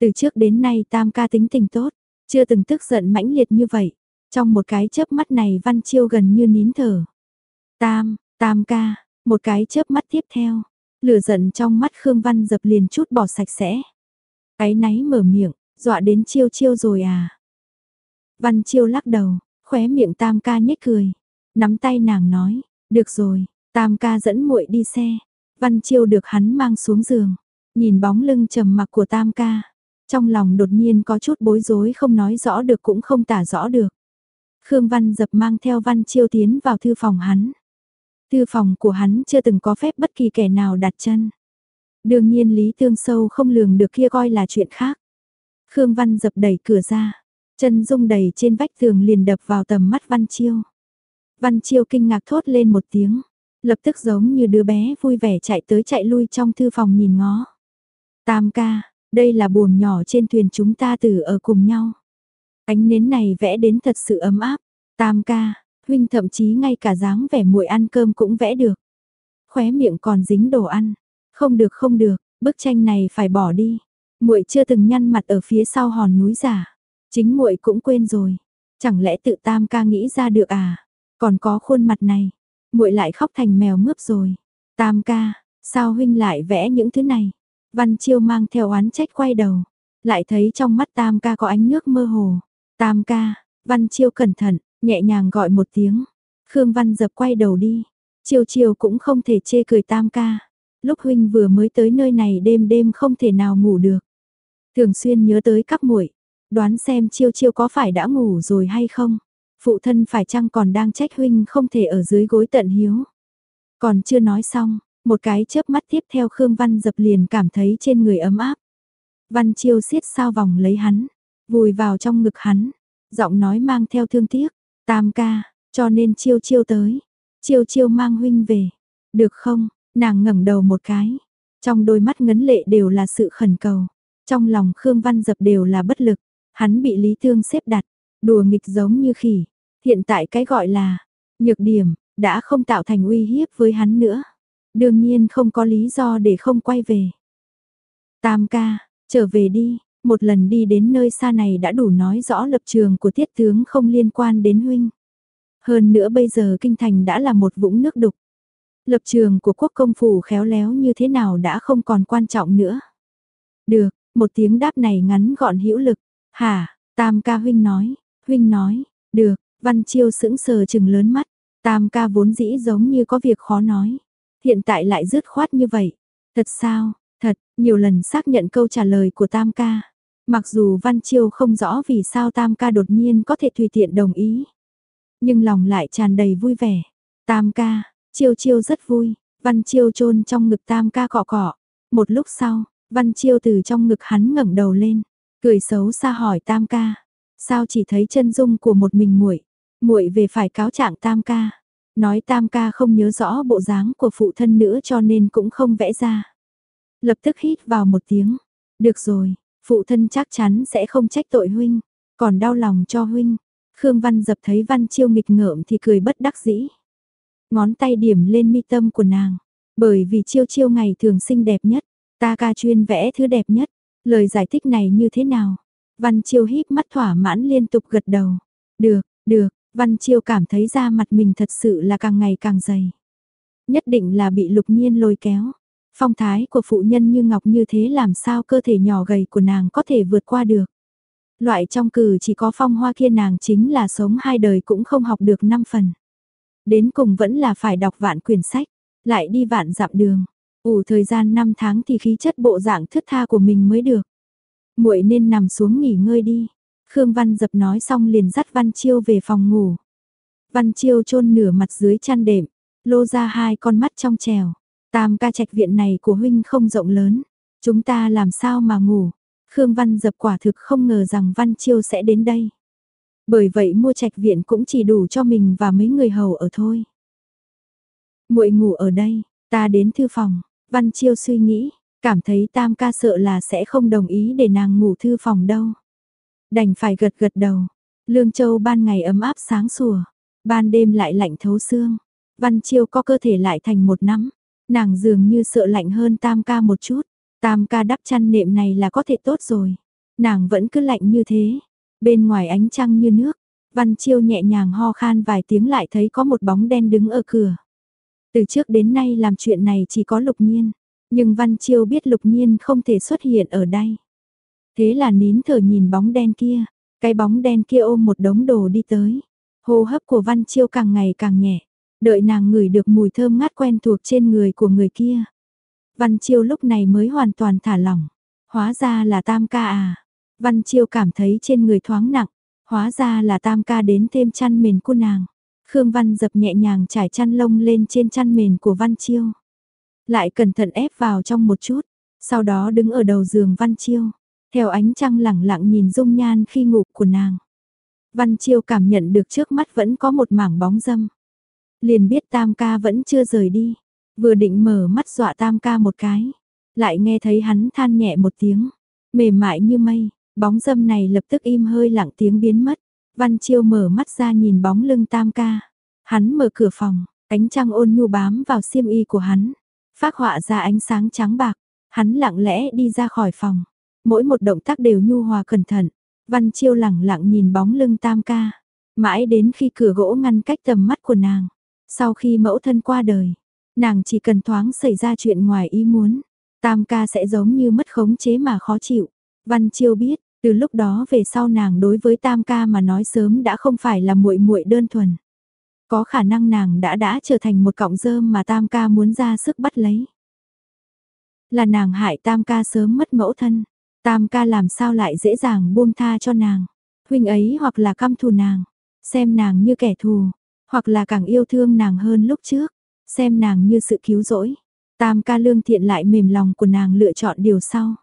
Từ trước đến nay tam ca tính tình tốt, chưa từng tức giận mãnh liệt như vậy. Trong một cái chớp mắt này Văn Chiêu gần như nín thở. Tam, tam ca, một cái chớp mắt tiếp theo, lửa giận trong mắt Khương Văn dập liền chút bỏ sạch sẽ. Cái náy mở miệng, dọa đến chiêu chiêu rồi à. Văn chiêu lắc đầu, khóe miệng tam ca nhếch cười. Nắm tay nàng nói, được rồi, tam ca dẫn muội đi xe. Văn chiêu được hắn mang xuống giường, nhìn bóng lưng trầm mặc của tam ca. Trong lòng đột nhiên có chút bối rối không nói rõ được cũng không tả rõ được. Khương Văn dập mang theo Văn Chiêu tiến vào thư phòng hắn. Thư phòng của hắn chưa từng có phép bất kỳ kẻ nào đặt chân. Đương nhiên Lý Tương Sâu không lường được kia coi là chuyện khác. Khương Văn dập đẩy cửa ra, chân rung đầy trên vách tường liền đập vào tầm mắt Văn Chiêu. Văn Chiêu kinh ngạc thốt lên một tiếng, lập tức giống như đứa bé vui vẻ chạy tới chạy lui trong thư phòng nhìn ngó. Tam ca, đây là buồng nhỏ trên thuyền chúng ta từ ở cùng nhau. Ánh nến này vẽ đến thật sự ấm áp. Tam ca, huynh thậm chí ngay cả dáng vẻ muội ăn cơm cũng vẽ được. Khóe miệng còn dính đồ ăn. Không được không được, bức tranh này phải bỏ đi. Muội chưa từng nhăn mặt ở phía sau hòn núi giả. Chính muội cũng quên rồi. Chẳng lẽ tự tam ca nghĩ ra được à? Còn có khuôn mặt này. Muội lại khóc thành mèo mướp rồi. Tam ca, sao huynh lại vẽ những thứ này? Văn Chiêu mang theo oán trách quay đầu. Lại thấy trong mắt tam ca có ánh nước mơ hồ. Tam ca, Văn Chiêu cẩn thận, nhẹ nhàng gọi một tiếng. Khương Văn dập quay đầu đi. Chiêu chiêu cũng không thể chê cười tam ca. Lúc huynh vừa mới tới nơi này đêm đêm không thể nào ngủ được. Thường xuyên nhớ tới các muội, đoán xem chiêu chiêu có phải đã ngủ rồi hay không. Phụ thân phải chăng còn đang trách huynh không thể ở dưới gối tận hiếu. Còn chưa nói xong, một cái chớp mắt tiếp theo Khương Văn dập liền cảm thấy trên người ấm áp. Văn chiêu siết sao vòng lấy hắn, vùi vào trong ngực hắn, giọng nói mang theo thương tiếc, tam ca, cho nên chiêu chiêu tới, chiêu chiêu mang huynh về, được không, nàng ngẩng đầu một cái, trong đôi mắt ngấn lệ đều là sự khẩn cầu, trong lòng Khương Văn dập đều là bất lực, hắn bị Lý Thương xếp đặt, đùa nghịch giống như khỉ, hiện tại cái gọi là nhược điểm, đã không tạo thành uy hiếp với hắn nữa, đương nhiên không có lý do để không quay về. Tam ca, trở về đi, một lần đi đến nơi xa này đã đủ nói rõ lập trường của tiết tướng không liên quan đến huynh. Hơn nữa bây giờ kinh thành đã là một vũng nước đục. Lập trường của quốc công phủ khéo léo như thế nào đã không còn quan trọng nữa. Được, một tiếng đáp này ngắn gọn hữu lực. Hả, Tam ca huynh nói, huynh nói, được, Văn Chiêu sững sờ chừng lớn mắt. Tam ca vốn dĩ giống như có việc khó nói. Hiện tại lại dứt khoát như vậy. Thật sao, thật, nhiều lần xác nhận câu trả lời của Tam ca. Mặc dù Văn Chiêu không rõ vì sao Tam ca đột nhiên có thể tùy tiện đồng ý. Nhưng lòng lại tràn đầy vui vẻ. Tam ca, Chiêu Chiêu rất vui. Văn Chiêu chôn trong ngực Tam ca cọ cọ. Một lúc sau, Văn Chiêu từ trong ngực hắn ngẩng đầu lên, cười xấu xa hỏi Tam ca, sao chỉ thấy chân dung của một mình muội? Muội về phải cáo trạng Tam ca. Nói Tam ca không nhớ rõ bộ dáng của phụ thân nữa cho nên cũng không vẽ ra. Lập tức hít vào một tiếng, được rồi, phụ thân chắc chắn sẽ không trách tội huynh, còn đau lòng cho huynh. Khương Văn dập thấy Văn Chiêu nghịch ngợm thì cười bất đắc dĩ. Ngón tay điểm lên mi tâm của nàng, bởi vì Chiêu Chiêu ngày thường xinh đẹp nhất, Ta ca chuyên vẽ thứ đẹp nhất, lời giải thích này như thế nào? Văn Chiêu híp mắt thỏa mãn liên tục gật đầu. Được, được, Văn Chiêu cảm thấy da mặt mình thật sự là càng ngày càng dày. Nhất định là bị lục nhiên lôi kéo. Phong thái của phụ nhân như ngọc như thế làm sao cơ thể nhỏ gầy của nàng có thể vượt qua được. Loại trong cử chỉ có phong hoa kia nàng chính là sống hai đời cũng không học được năm phần. Đến cùng vẫn là phải đọc vạn quyển sách, lại đi vạn dặm đường. Ủ thời gian 5 tháng thì khí chất bộ dạng thướt tha của mình mới được. muội nên nằm xuống nghỉ ngơi đi. Khương Văn dập nói xong liền dắt Văn Chiêu về phòng ngủ. Văn Chiêu chôn nửa mặt dưới chăn đệm, lô ra hai con mắt trong trèo. Tam ca trạch viện này của huynh không rộng lớn. Chúng ta làm sao mà ngủ. Khương Văn dập quả thực không ngờ rằng Văn Chiêu sẽ đến đây. Bởi vậy mua trạch viện cũng chỉ đủ cho mình và mấy người hầu ở thôi. muội ngủ ở đây, ta đến thư phòng. Văn Chiêu suy nghĩ, cảm thấy tam ca sợ là sẽ không đồng ý để nàng ngủ thư phòng đâu. Đành phải gật gật đầu. Lương Châu ban ngày ấm áp sáng sủa, ban đêm lại lạnh thấu xương. Văn Chiêu có cơ thể lại thành một nắm, nàng dường như sợ lạnh hơn tam ca một chút. Tam ca đắp chăn nệm này là có thể tốt rồi. Nàng vẫn cứ lạnh như thế. Bên ngoài ánh trăng như nước, Văn Chiêu nhẹ nhàng ho khan vài tiếng lại thấy có một bóng đen đứng ở cửa. Từ trước đến nay làm chuyện này chỉ có lục nhiên, nhưng Văn Chiêu biết lục nhiên không thể xuất hiện ở đây. Thế là nín thở nhìn bóng đen kia, cái bóng đen kia ôm một đống đồ đi tới. Hô hấp của Văn Chiêu càng ngày càng nhẹ, đợi nàng ngửi được mùi thơm ngát quen thuộc trên người của người kia. Văn Chiêu lúc này mới hoàn toàn thả lỏng, hóa ra là tam ca à. Văn Chiêu cảm thấy trên người thoáng nặng, hóa ra là tam ca đến thêm chăn mền của nàng. Khương Văn dập nhẹ nhàng trải chăn lông lên trên chăn mền của Văn Chiêu. Lại cẩn thận ép vào trong một chút, sau đó đứng ở đầu giường Văn Chiêu, theo ánh trăng lẳng lặng nhìn dung nhan khi ngủ của nàng. Văn Chiêu cảm nhận được trước mắt vẫn có một mảng bóng dâm. Liền biết Tam ca vẫn chưa rời đi, vừa định mở mắt dọa Tam ca một cái, lại nghe thấy hắn than nhẹ một tiếng, mềm mại như mây, bóng dâm này lập tức im hơi lặng tiếng biến mất. Văn Chiêu mở mắt ra nhìn bóng lưng tam ca. Hắn mở cửa phòng, ánh trăng ôn nhu bám vào xiêm y của hắn. phát họa ra ánh sáng trắng bạc. Hắn lặng lẽ đi ra khỏi phòng. Mỗi một động tác đều nhu hòa cẩn thận. Văn Chiêu lẳng lặng nhìn bóng lưng tam ca. Mãi đến khi cửa gỗ ngăn cách tầm mắt của nàng. Sau khi mẫu thân qua đời, nàng chỉ cần thoáng xảy ra chuyện ngoài ý muốn. Tam ca sẽ giống như mất khống chế mà khó chịu. Văn Chiêu biết, từ lúc đó về sau nàng đối với Tam ca mà nói sớm đã không phải là muội muội đơn thuần. Có khả năng nàng đã đã trở thành một cọng rơm mà Tam ca muốn ra sức bắt lấy. Là nàng hại Tam ca sớm mất mẫu thân. Tam ca làm sao lại dễ dàng buông tha cho nàng. Huynh ấy hoặc là căm thù nàng, xem nàng như kẻ thù, hoặc là càng yêu thương nàng hơn lúc trước, xem nàng như sự cứu rỗi. Tam ca lương thiện lại mềm lòng của nàng lựa chọn điều sau.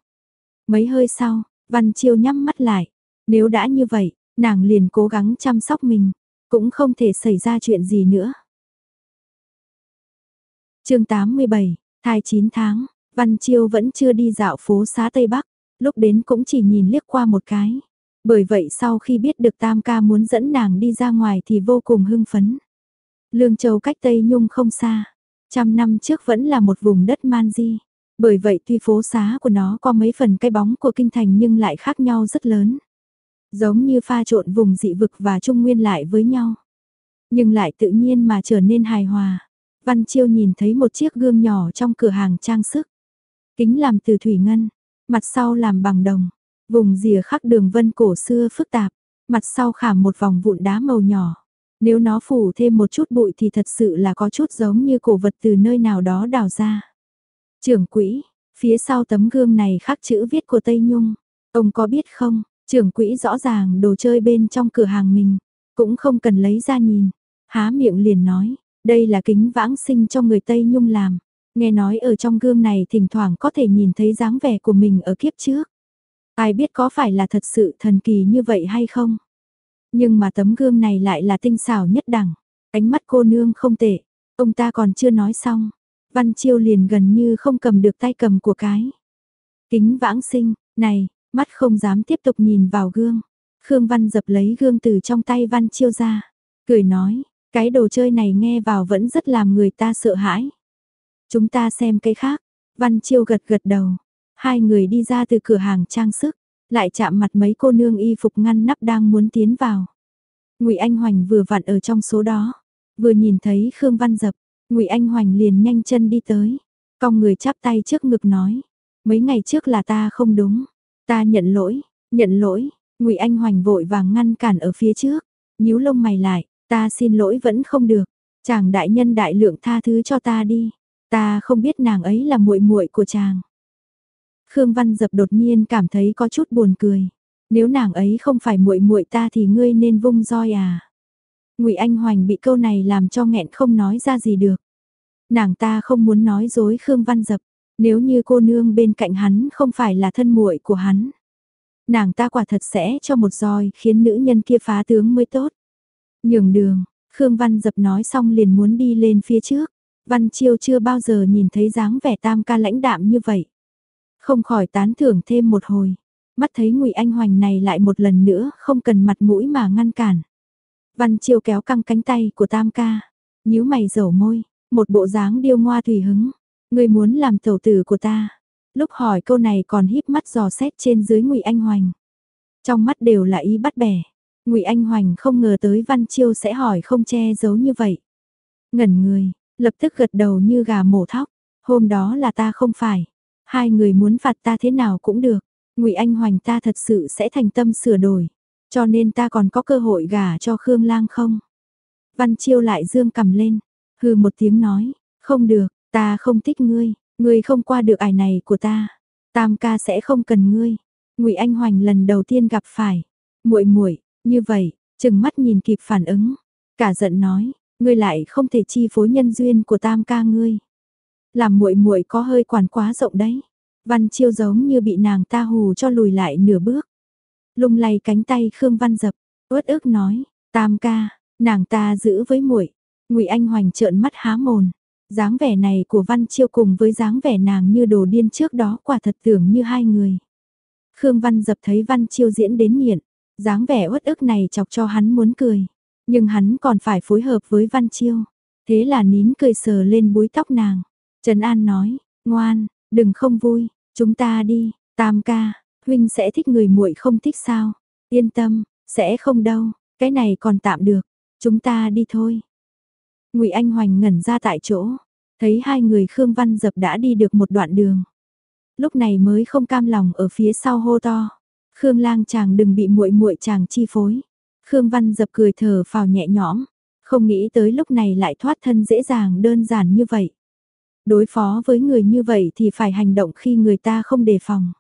Mấy hơi sau, Văn Chiêu nhắm mắt lại. Nếu đã như vậy, nàng liền cố gắng chăm sóc mình. Cũng không thể xảy ra chuyện gì nữa. chương 87, thai 9 tháng, Văn Chiêu vẫn chưa đi dạo phố xá Tây Bắc. Lúc đến cũng chỉ nhìn liếc qua một cái. Bởi vậy sau khi biết được Tam ca muốn dẫn nàng đi ra ngoài thì vô cùng hưng phấn. Lương Châu cách Tây Nhung không xa. Trăm năm trước vẫn là một vùng đất man di. Bởi vậy tuy phố xá của nó có mấy phần cái bóng của kinh thành nhưng lại khác nhau rất lớn. Giống như pha trộn vùng dị vực và trung nguyên lại với nhau. nhưng lại tự nhiên mà trở nên hài hòa. Văn Chiêu nhìn thấy một chiếc gương nhỏ trong cửa hàng trang sức. Kính làm từ thủy ngân, mặt sau làm bằng đồng, vùng rìa khắc đường vân cổ xưa phức tạp, mặt sau khảm một vòng vụn đá màu nhỏ. Nếu nó phủ thêm một chút bụi thì thật sự là có chút giống như cổ vật từ nơi nào đó đào ra. Trưởng quỹ, phía sau tấm gương này khắc chữ viết của Tây Nhung. Ông có biết không, trưởng quỹ rõ ràng đồ chơi bên trong cửa hàng mình, cũng không cần lấy ra nhìn. Há miệng liền nói, đây là kính vãng sinh cho người Tây Nhung làm. Nghe nói ở trong gương này thỉnh thoảng có thể nhìn thấy dáng vẻ của mình ở kiếp trước. Ai biết có phải là thật sự thần kỳ như vậy hay không? Nhưng mà tấm gương này lại là tinh xảo nhất đẳng. Ánh mắt cô nương không tệ. Ông ta còn chưa nói xong. Văn Chiêu liền gần như không cầm được tay cầm của cái. Kính vãng sinh, này, mắt không dám tiếp tục nhìn vào gương. Khương Văn dập lấy gương từ trong tay Văn Chiêu ra. Cười nói, cái đồ chơi này nghe vào vẫn rất làm người ta sợ hãi. Chúng ta xem cái khác. Văn Chiêu gật gật đầu. Hai người đi ra từ cửa hàng trang sức, lại chạm mặt mấy cô nương y phục ngăn nắp đang muốn tiến vào. Ngụy Anh Hoành vừa vặn ở trong số đó, vừa nhìn thấy Khương Văn Dập, Ngụy Anh Hoành liền nhanh chân đi tới, cong người chắp tay trước ngực nói, mấy ngày trước là ta không đúng, ta nhận lỗi, nhận lỗi, Ngụy Anh Hoành vội vàng ngăn cản ở phía trước, nhíu lông mày lại, ta xin lỗi vẫn không được, chàng đại nhân đại lượng tha thứ cho ta đi, ta không biết nàng ấy là muội muội của chàng. Khương Văn Dập đột nhiên cảm thấy có chút buồn cười. Nếu nàng ấy không phải muội muội ta thì ngươi nên vung roi à? Ngụy Anh Hoành bị câu này làm cho nghẹn không nói ra gì được. Nàng ta không muốn nói dối Khương Văn Dập, nếu như cô nương bên cạnh hắn không phải là thân muội của hắn. Nàng ta quả thật sẽ cho một roi khiến nữ nhân kia phá tướng mới tốt. Nhường đường, Khương Văn Dập nói xong liền muốn đi lên phía trước. Văn Chiêu chưa bao giờ nhìn thấy dáng vẻ tam ca lãnh đạm như vậy. Không khỏi tán thưởng thêm một hồi. Mắt thấy Ngụy Anh Hoành này lại một lần nữa không cần mặt mũi mà ngăn cản. Văn Chiêu kéo căng cánh tay của Tam ca, nhíu mày dầu môi, một bộ dáng điêu ngoa tùy hứng. Người muốn làm tẩu tử của ta. Lúc hỏi câu này còn híp mắt dò xét trên dưới Ngụy Anh Hoành. Trong mắt đều là ý bắt bẻ. Ngụy Anh Hoành không ngờ tới Văn Chiêu sẽ hỏi không che giấu như vậy. Ngẩn người, lập tức gật đầu như gà mổ thóc. Hôm đó là ta không phải. Hai người muốn phạt ta thế nào cũng được. Ngụy Anh Hoành ta thật sự sẽ thành tâm sửa đổi. Cho nên ta còn có cơ hội gả cho Khương Lang không? Văn Chiêu lại dương cầm lên. Hừ một tiếng nói. Không được, ta không thích ngươi. Ngươi không qua được ải này của ta. Tam ca sẽ không cần ngươi. Ngụy Anh Hoành lần đầu tiên gặp phải. muội muội như vậy, chừng mắt nhìn kịp phản ứng. Cả giận nói, ngươi lại không thể chi phối nhân duyên của tam ca ngươi làm muội muội có hơi quản quá rộng đấy. Văn Chiêu giống như bị nàng ta hù cho lùi lại nửa bước. Lung lay cánh tay Khương Văn Dập, uất ức nói, "Tam ca, nàng ta giữ với muội." Ngụy Anh Hoành trợn mắt há mồm. Dáng vẻ này của Văn Chiêu cùng với dáng vẻ nàng như đồ điên trước đó quả thật tưởng như hai người. Khương Văn Dập thấy Văn Chiêu diễn đến nghiện, dáng vẻ uất ức này chọc cho hắn muốn cười, nhưng hắn còn phải phối hợp với Văn Chiêu. Thế là nín cười sờ lên búi tóc nàng. Trần An nói, ngoan, đừng không vui, chúng ta đi, tam ca, huynh sẽ thích người muội không thích sao? Yên tâm, sẽ không đâu, cái này còn tạm được, chúng ta đi thôi. Ngụy Anh Hoành ngẩn ra tại chỗ, thấy hai người Khương Văn Dập đã đi được một đoạn đường. Lúc này mới không cam lòng ở phía sau hô to. Khương Lang chàng đừng bị muội muội chàng chi phối. Khương Văn Dập cười thở phào nhẹ nhõm, không nghĩ tới lúc này lại thoát thân dễ dàng đơn giản như vậy. Đối phó với người như vậy thì phải hành động khi người ta không đề phòng.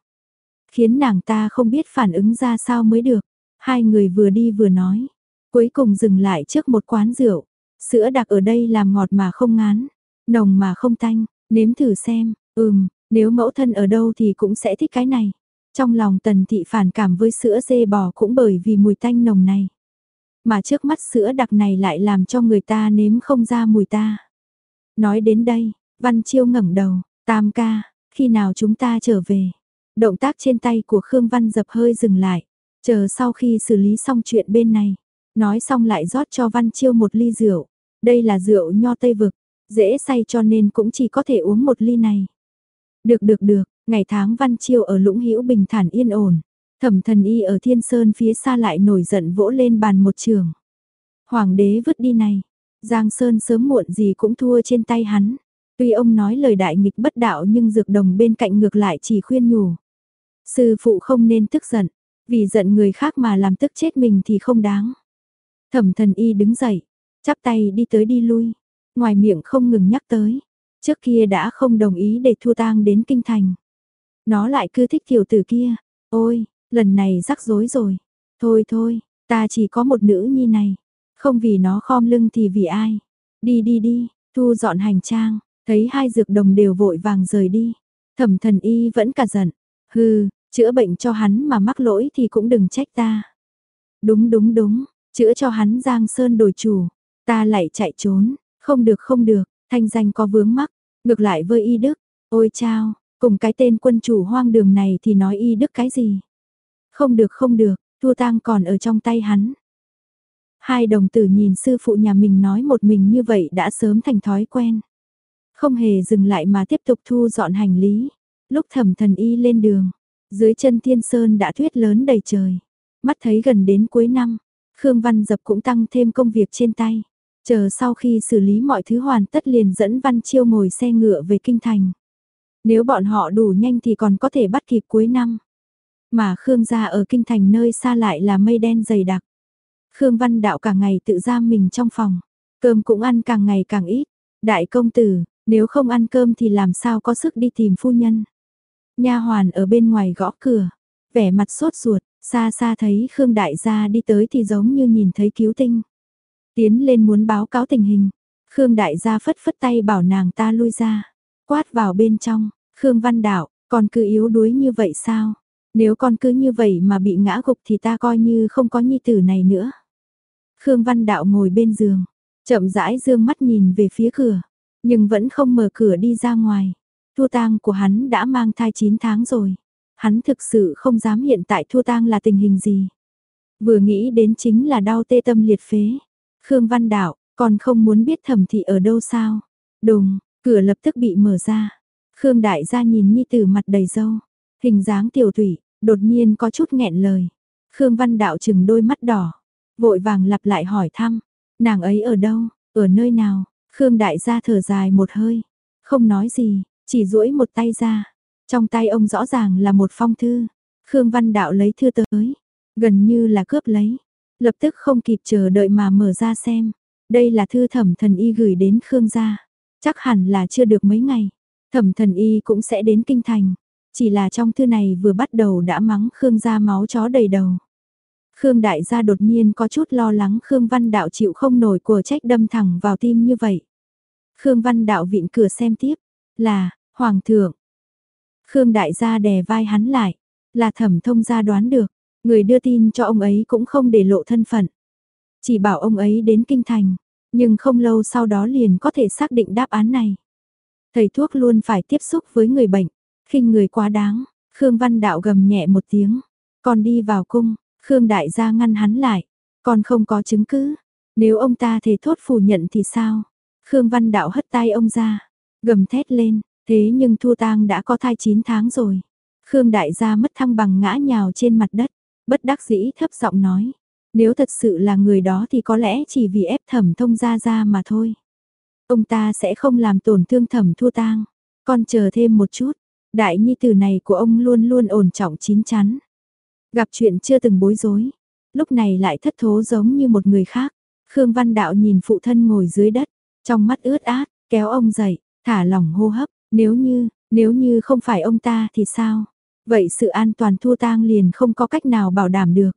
Khiến nàng ta không biết phản ứng ra sao mới được. Hai người vừa đi vừa nói. Cuối cùng dừng lại trước một quán rượu. Sữa đặc ở đây làm ngọt mà không ngán. Nồng mà không tanh. Nếm thử xem. Ừm, nếu mẫu thân ở đâu thì cũng sẽ thích cái này. Trong lòng tần thị phản cảm với sữa dê bò cũng bởi vì mùi tanh nồng này. Mà trước mắt sữa đặc này lại làm cho người ta nếm không ra mùi ta. Nói đến đây, Văn Chiêu ngẩng đầu, tam ca, khi nào chúng ta trở về? Động tác trên tay của Khương Văn dập hơi dừng lại, chờ sau khi xử lý xong chuyện bên này. Nói xong lại rót cho Văn Chiêu một ly rượu. Đây là rượu nho Tây Vực, dễ say cho nên cũng chỉ có thể uống một ly này. Được được được, ngày tháng Văn Chiêu ở Lũng Hữu bình thản yên ổn. Thẩm thần y ở Thiên Sơn phía xa lại nổi giận vỗ lên bàn một trường. Hoàng đế vứt đi này, Giang Sơn sớm muộn gì cũng thua trên tay hắn. Tuy ông nói lời đại nghịch bất đạo nhưng dược đồng bên cạnh ngược lại chỉ khuyên nhủ. Sư phụ không nên tức giận, vì giận người khác mà làm tức chết mình thì không đáng. Thẩm thần y đứng dậy, chắp tay đi tới đi lui, ngoài miệng không ngừng nhắc tới. Trước kia đã không đồng ý để thua tang đến kinh thành. Nó lại cứ thích tiểu tử kia. Ôi, lần này rắc rối rồi. Thôi thôi, ta chỉ có một nữ nhi này. Không vì nó khom lưng thì vì ai. Đi đi đi, thu dọn hành trang. Thấy hai dược đồng đều vội vàng rời đi. Thẩm thần y vẫn cả giận. Hừ, chữa bệnh cho hắn mà mắc lỗi thì cũng đừng trách ta. Đúng đúng đúng, chữa cho hắn Giang Sơn đổi chủ. Ta lại chạy trốn, không được không được, thanh danh có vướng mắc, ngược lại với y đức. Ôi chao, cùng cái tên quân chủ hoang đường này thì nói y đức cái gì? Không được không được, thua tang còn ở trong tay hắn. Hai đồng tử nhìn sư phụ nhà mình nói một mình như vậy đã sớm thành thói quen. Không hề dừng lại mà tiếp tục thu dọn hành lý. Lúc thẩm thần y lên đường, dưới chân thiên sơn đã tuyết lớn đầy trời. Mắt thấy gần đến cuối năm, Khương Văn Dập cũng tăng thêm công việc trên tay. Chờ sau khi xử lý mọi thứ hoàn tất liền dẫn Văn Chiêu ngồi xe ngựa về Kinh Thành. Nếu bọn họ đủ nhanh thì còn có thể bắt kịp cuối năm. Mà Khương gia ở Kinh Thành nơi xa lại là mây đen dày đặc. Khương Văn Đạo cả ngày tự giam mình trong phòng. Cơm cũng ăn càng ngày càng ít. Đại công tử, nếu không ăn cơm thì làm sao có sức đi tìm phu nhân. Nha hoàn ở bên ngoài gõ cửa, vẻ mặt sốt ruột, xa xa thấy Khương Đại gia đi tới thì giống như nhìn thấy cứu tinh. Tiến lên muốn báo cáo tình hình, Khương Đại gia phất phất tay bảo nàng ta lui ra, quát vào bên trong, Khương Văn Đạo, còn cứ yếu đuối như vậy sao? Nếu con cứ như vậy mà bị ngã gục thì ta coi như không có nhi tử này nữa. Khương Văn Đạo ngồi bên giường, chậm rãi dương mắt nhìn về phía cửa, nhưng vẫn không mở cửa đi ra ngoài. Thua tang của hắn đã mang thai 9 tháng rồi. Hắn thực sự không dám hiện tại thua tang là tình hình gì. Vừa nghĩ đến chính là đau tê tâm liệt phế. Khương Văn Đạo, còn không muốn biết thẩm thị ở đâu sao. Đùng, cửa lập tức bị mở ra. Khương Đại gia nhìn Nhi Tử mặt đầy dâu. Hình dáng tiểu thủy, đột nhiên có chút nghẹn lời. Khương Văn Đạo chừng đôi mắt đỏ. Vội vàng lặp lại hỏi thăm. Nàng ấy ở đâu, ở nơi nào? Khương Đại gia thở dài một hơi. Không nói gì, chỉ duỗi một tay ra, trong tay ông rõ ràng là một phong thư. Khương Văn Đạo lấy thư tới, gần như là cướp lấy. Lập tức không kịp chờ đợi mà mở ra xem. Đây là thư thẩm thần y gửi đến Khương gia. Chắc hẳn là chưa được mấy ngày. Thẩm thần y cũng sẽ đến kinh thành. Chỉ là trong thư này vừa bắt đầu đã mắng Khương gia máu chó đầy đầu. Khương đại gia đột nhiên có chút lo lắng Khương Văn Đạo chịu không nổi của trách đâm thẳng vào tim như vậy. Khương Văn Đạo vịn cửa xem tiếp, là, Hoàng thượng. Khương đại gia đè vai hắn lại, là thẩm thông gia đoán được, người đưa tin cho ông ấy cũng không để lộ thân phận. Chỉ bảo ông ấy đến kinh thành, nhưng không lâu sau đó liền có thể xác định đáp án này. Thầy thuốc luôn phải tiếp xúc với người bệnh, khinh người quá đáng, Khương Văn Đạo gầm nhẹ một tiếng, còn đi vào cung, Khương Đại gia ngăn hắn lại, còn không có chứng cứ, nếu ông ta thể thốt phủ nhận thì sao? Khương Văn Đạo hất tay ông ra, gầm thét lên, Thế nhưng Thu Tang đã có thai 9 tháng rồi. Khương đại gia mất thăng bằng ngã nhào trên mặt đất, bất đắc dĩ thấp giọng nói. Nếu thật sự là người đó thì có lẽ chỉ vì ép thẩm thông ra ra mà thôi. Ông ta sẽ không làm tổn thương thẩm Thu Tang. Con chờ thêm một chút, đại nhi tử này của ông luôn luôn ổn trọng chín chắn. Gặp chuyện chưa từng bối rối, lúc này lại thất thố giống như một người khác. Khương Văn Đạo nhìn phụ thân ngồi dưới đất, trong mắt ướt át, kéo ông dậy, thả lỏng hô hấp, nếu như, nếu như không phải ông ta thì sao? Vậy sự an toàn thua tang liền không có cách nào bảo đảm được.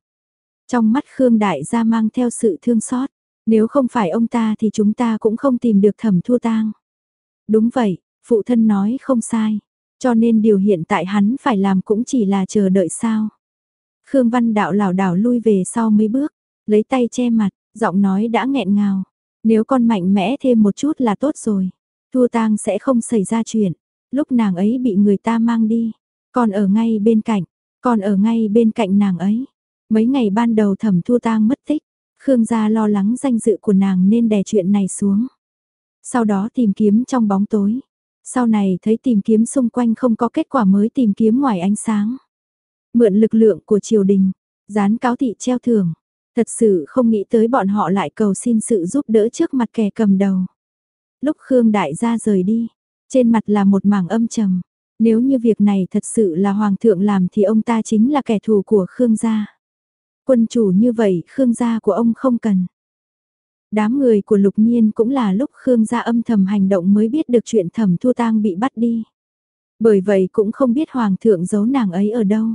Trong mắt Khương Đại gia mang theo sự thương xót, nếu không phải ông ta thì chúng ta cũng không tìm được thẩm thua tang. Đúng vậy, phụ thân nói không sai, cho nên điều hiện tại hắn phải làm cũng chỉ là chờ đợi sao. Khương Văn Đạo lảo đảo lui về sau mấy bước, lấy tay che mặt, giọng nói đã nghẹn ngào. Nếu con mạnh mẽ thêm một chút là tốt rồi. Thua tang sẽ không xảy ra chuyện. Lúc nàng ấy bị người ta mang đi, còn ở ngay bên cạnh, còn ở ngay bên cạnh nàng ấy. Mấy ngày ban đầu thẩm thua tang mất tích, Khương gia lo lắng danh dự của nàng nên đè chuyện này xuống. Sau đó tìm kiếm trong bóng tối. Sau này thấy tìm kiếm xung quanh không có kết quả mới tìm kiếm ngoài ánh sáng. Mượn lực lượng của triều đình, dán cáo thị treo thưởng. Thật sự không nghĩ tới bọn họ lại cầu xin sự giúp đỡ trước mặt kẻ cầm đầu. Lúc Khương Đại gia rời đi, trên mặt là một mảng âm trầm. Nếu như việc này thật sự là Hoàng thượng làm thì ông ta chính là kẻ thù của Khương gia. Quân chủ như vậy Khương gia của ông không cần. Đám người của Lục Nhiên cũng là lúc Khương gia âm thầm hành động mới biết được chuyện thẩm thu tang bị bắt đi. Bởi vậy cũng không biết Hoàng thượng giấu nàng ấy ở đâu.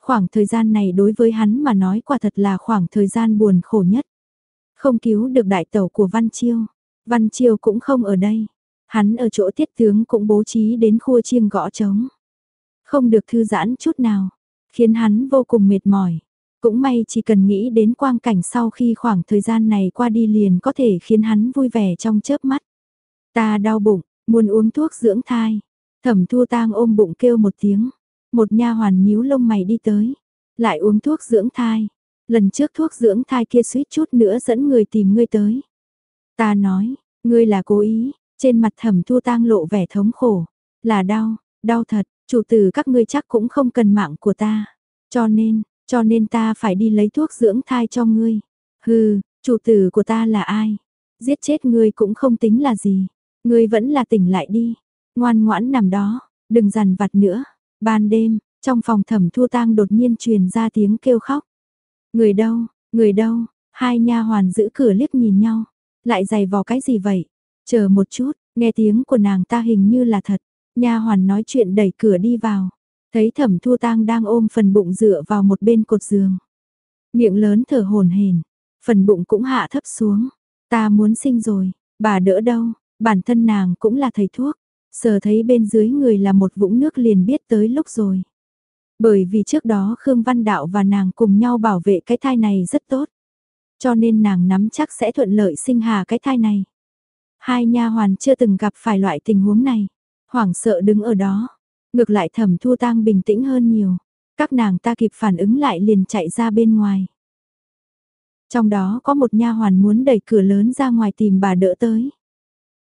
Khoảng thời gian này đối với hắn mà nói quả thật là khoảng thời gian buồn khổ nhất. Không cứu được đại tẩu của Văn Chiêu. Văn Chiêu cũng không ở đây. Hắn ở chỗ tiết tướng cũng bố trí đến khu chiêng gõ trống. Không được thư giãn chút nào. Khiến hắn vô cùng mệt mỏi. Cũng may chỉ cần nghĩ đến quang cảnh sau khi khoảng thời gian này qua đi liền có thể khiến hắn vui vẻ trong chớp mắt. Ta đau bụng, muốn uống thuốc dưỡng thai. Thẩm Thu Tang ôm bụng kêu một tiếng. Một nha hoàn nhíu lông mày đi tới, lại uống thuốc dưỡng thai. Lần trước thuốc dưỡng thai kia suýt chút nữa dẫn người tìm ngươi tới. Ta nói, ngươi là cố ý, trên mặt Thẩm Thu Tang lộ vẻ thống khổ, là đau, đau thật, chủ tử các ngươi chắc cũng không cần mạng của ta. Cho nên, cho nên ta phải đi lấy thuốc dưỡng thai cho ngươi. Hừ, chủ tử của ta là ai? Giết chết ngươi cũng không tính là gì. Ngươi vẫn là tỉnh lại đi. Ngoan ngoãn nằm đó, đừng dằn vặt nữa. Ban đêm, trong phòng thẩm thu tang đột nhiên truyền ra tiếng kêu khóc. Người đâu, người đâu, hai nha hoàn giữ cửa liếc nhìn nhau. Lại giày vò cái gì vậy? Chờ một chút, nghe tiếng của nàng ta hình như là thật. Nha hoàn nói chuyện đẩy cửa đi vào. Thấy thẩm thu tang đang ôm phần bụng dựa vào một bên cột giường. Miệng lớn thở hồn hển, phần bụng cũng hạ thấp xuống. Ta muốn sinh rồi, bà đỡ đâu, bản thân nàng cũng là thầy thuốc. Sờ thấy bên dưới người là một vũng nước liền biết tới lúc rồi. Bởi vì trước đó Khương Văn Đạo và nàng cùng nhau bảo vệ cái thai này rất tốt. Cho nên nàng nắm chắc sẽ thuận lợi sinh hà cái thai này. Hai nha hoàn chưa từng gặp phải loại tình huống này. Hoảng sợ đứng ở đó. Ngược lại thẩm thu tang bình tĩnh hơn nhiều. Các nàng ta kịp phản ứng lại liền chạy ra bên ngoài. Trong đó có một nha hoàn muốn đẩy cửa lớn ra ngoài tìm bà đỡ tới.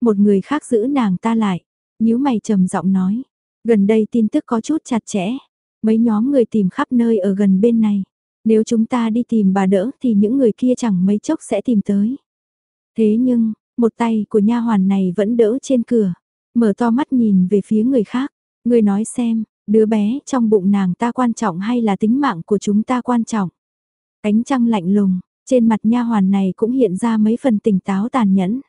Một người khác giữ nàng ta lại nhíu mày trầm giọng nói, gần đây tin tức có chút chặt chẽ, mấy nhóm người tìm khắp nơi ở gần bên này. Nếu chúng ta đi tìm bà đỡ thì những người kia chẳng mấy chốc sẽ tìm tới. Thế nhưng, một tay của nha hoàn này vẫn đỡ trên cửa, mở to mắt nhìn về phía người khác. Người nói xem, đứa bé trong bụng nàng ta quan trọng hay là tính mạng của chúng ta quan trọng. Ánh trăng lạnh lùng, trên mặt nha hoàn này cũng hiện ra mấy phần tỉnh táo tàn nhẫn.